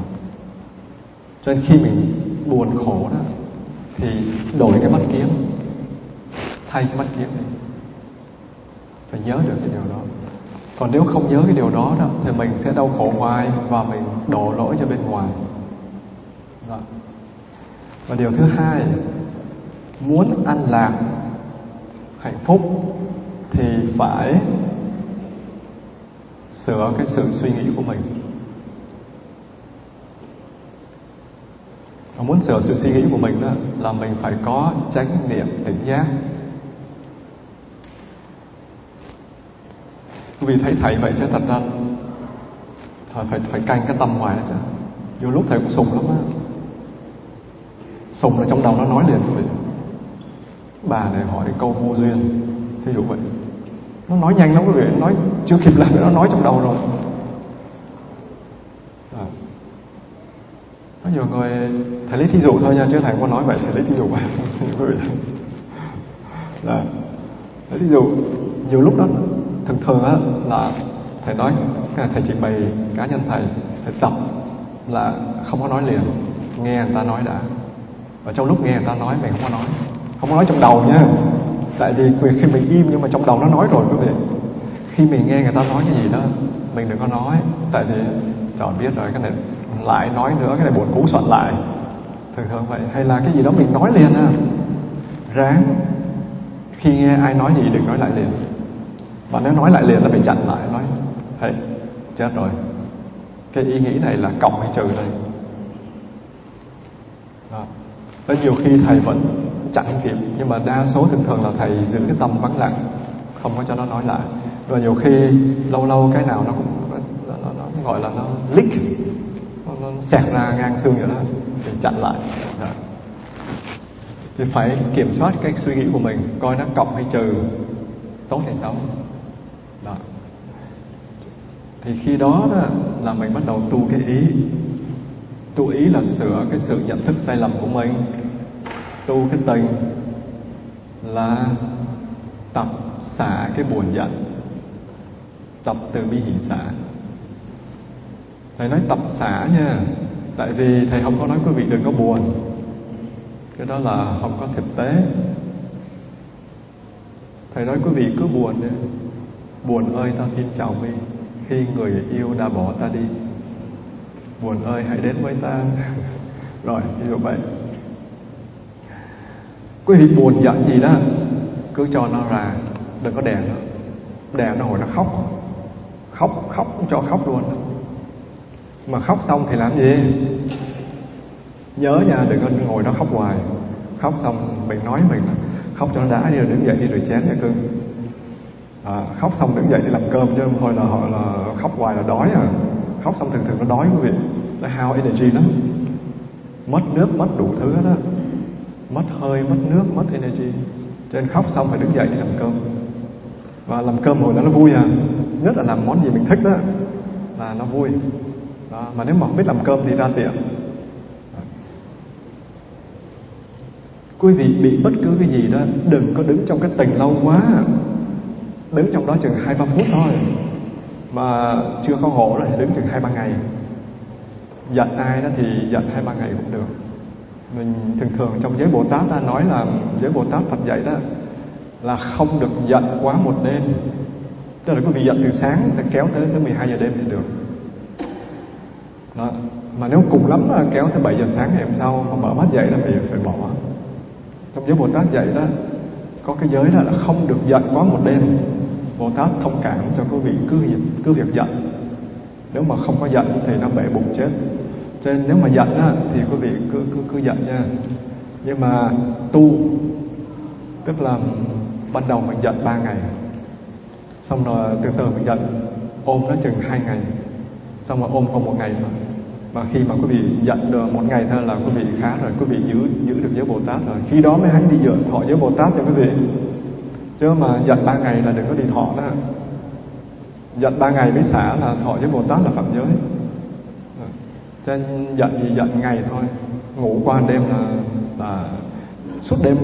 Speaker 1: Cho nên khi mình buồn khổ đó thì đổi cái mắt kiếm thay cái mắt kiếm đi phải nhớ được cái điều đó còn nếu không nhớ cái điều đó đó thì mình sẽ đau khổ hoài và mình đổ lỗi cho bên ngoài đó. và điều thứ hai muốn an lạc hạnh phúc thì phải sửa cái sự suy nghĩ của mình. Và muốn sửa sự suy nghĩ của mình đó là mình phải có chánh niệm tỉnh giác. Vì thấy thầy vậy chứ, thật ra thầy phải phải canh cái tâm ngoài đó chứ. Nhiều lúc thầy cũng sùng lắm á. Sùng là trong đầu nó nói liền quý vị bà này hỏi câu vô duyên. Thí dụ vậy. Nó nói nhanh lắm quý vị, nói chưa kịp làm nó nói trong đầu rồi. À. có nhiều người, thầy lấy thí dụ thôi nha, chứ thầy không có nói vậy, thầy lấy thí dụ vậy. Quý vị. Là, lấy thí dụ, nhiều lúc đó, thường thường á, là thầy nói thầy trình bày cá nhân thầy thầy tập, là không có nói liền, nghe người ta nói đã. Và trong lúc nghe người ta nói, mình không có nói không có nói trong đầu nha. Tại vì khi mình im nhưng mà trong đầu nó nói rồi quý vị. Khi mình nghe người ta nói cái gì đó mình đừng có nói. Tại vì trời biết rồi cái này lại nói nữa cái này buồn cú soạn lại. Thường thường vậy hay là cái gì đó mình nói liền ha ráng khi nghe ai nói gì đừng nói lại liền. Và nếu nói lại liền là phải chặn lại nói hey, chết rồi. Cái ý nghĩ này là cộng hay trừ đây? Đó. Đó nhiều khi thầy vẫn chặn kịp. Nhưng mà đa số thường thường là thầy giữ cái tâm vắng lặng không có cho nó nói lại. Và nhiều khi lâu lâu cái nào nó cũng nó, nó, nó gọi là nó leak nó, nó xẹt ra ngang xương vậy đó thì chặn lại. Đó. thì phải kiểm soát cái suy nghĩ của mình coi nó cộng hay trừ tốt hay xấu. Đó thì khi đó, đó là mình bắt đầu tu cái ý. Tu ý là sửa cái sự nhận thức sai lầm của mình tu cái tình là tập xả cái buồn giận, tập từ bi hỷ xả. Thầy nói tập xả nha, tại vì thầy không có nói quý vị đừng có buồn. Cái đó là không có thực tế. Thầy nói quý vị cứ buồn đi. Buồn ơi, ta xin chào mi. Khi người yêu đã bỏ ta đi. Buồn ơi, hãy đến với ta. Rồi, ví dụ vậy quý vị buồn giận gì đó cứ cho nó ra đừng có đè nó. Đè nó hồi nó khóc. Khóc khóc cho khóc luôn. Mà khóc xong thì làm gì? Nhớ nha đừng có ngồi nó khóc hoài. Khóc xong mình nói mình khóc cho nó đã đi rồi đứng dậy đi rồi chén nha cưng. À, khóc xong đứng dậy đi làm cơm chứ không thôi là họ là khóc hoài là đói à. Khóc xong thường thường nó đói quý vị. Nó hao energy lắm. Mất nước mất đủ thứ hết á mất hơi, mất nước, mất energy. Cho nên khóc xong phải đứng dậy đi làm cơm. Và làm cơm hồi đó nó vui à. Nhất là làm món gì mình thích đó, là nó vui. Đó. mà nếu mà không biết làm cơm thì ra tiệm. Quý vị bị bất cứ cái gì đó, đừng có đứng trong cái tình lâu quá. Đứng trong đó chừng hai ba phút thôi. Mà chưa có hổ là đứng chừng hai ba ngày. Giận ai đó thì giận hai ba ngày cũng được mình thường thường trong giới Bồ Tát ta nói là giới Bồ Tát Phật dạy đó là không được giận quá một đêm. Tức là quý vị giận từ sáng ta kéo tới tới 12 giờ đêm thì được. Đó. mà nếu cùng lắm là kéo tới 7 giờ sáng ngày hôm sau, mà mở mắt dậy là phải phải bỏ. Trong giới Bồ Tát dạy đó, có cái giới đó là không được giận quá một đêm. Bồ Tát thông cảm cho quý vị cứ việc cứ việc giận. Nếu mà không có giận thì nó bể bụng chết cho nên nếu mà giận á, thì quý vị cứ cứ cứ giận nha. Nhưng mà tu tức là ban đầu mình giận ba ngày xong rồi từ từ mình giận ôm nó chừng hai ngày xong rồi ôm còn một ngày thôi mà khi mà quý vị giận được một ngày thôi là quý vị khá rồi quý vị giữ giữ được giới bồ tát rồi. Khi đó mới hãy đi dự thọ giới bồ tát cho quý vị. Chứ mà giận ba ngày là đừng có đi thọ đó. Giận ba ngày mới xả là thọ giới bồ tát là phạm giới nên giận gì giận ngày thôi. Ngủ qua đêm là, là suốt đêm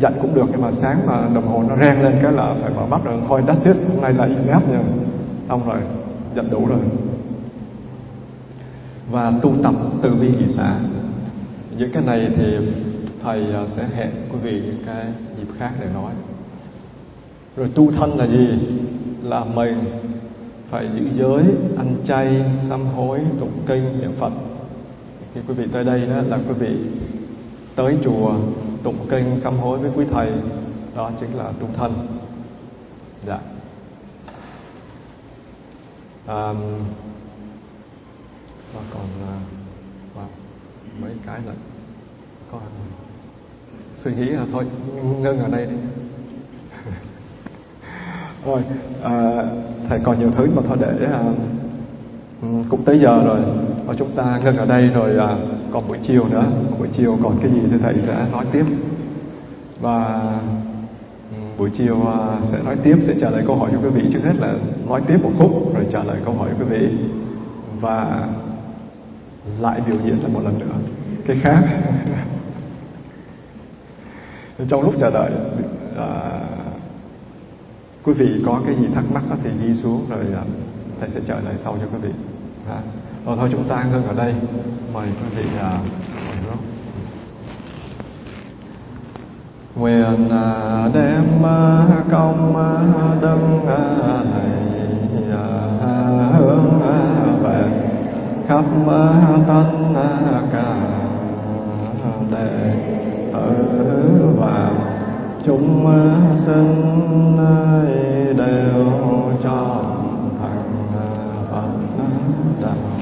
Speaker 1: giận cũng được nhưng mà sáng mà đồng hồ nó reng lên cái là phải mở mắt rồi thôi đắt hết hôm nay là ít ngáp nha xong rồi giận đủ rồi. Và tu tập từ bi hỷ xã những cái này thì thầy à, sẽ hẹn quý vị những cái dịp khác để nói. Rồi tu thân là gì? Là mình phải giữ giới ăn chay sám hối tụng kinh niệm phật. Khi quý vị tới đây đó là quý vị tới chùa tụng kinh sám hối với quý thầy. Đó chính là tu thân. Dạ. À, và còn ờ, và mấy cái là có suy nghĩ là thôi. Ngưng ở đây đi rồi à, thầy còn nhiều thứ mà thôi để à, ừ, cũng tới giờ rồi. Và chúng ta ngưng ở đây rồi à, còn buổi chiều nữa. Buổi chiều còn cái gì thì thầy sẽ nói tiếp. Và ừ, buổi chiều à, sẽ nói tiếp sẽ trả lời câu hỏi cho quý vị. Trước hết là nói tiếp một khúc rồi trả lời câu hỏi của quý vị. Và lại biểu diễn lại một lần nữa. Cái khác. Trong lúc chờ đợi à, quý vị có cái gì thắc mắc thì ghi xuống rồi à, thầy sẽ trả lời sau cho quý vị rồi ờ, thôi chúng ta ngưng ở đây. Mời quý vị à, nguyện à, đem à, công đức này hướng về khắp tất cả đệ tử và chúng sinh đều cho thành phật đạo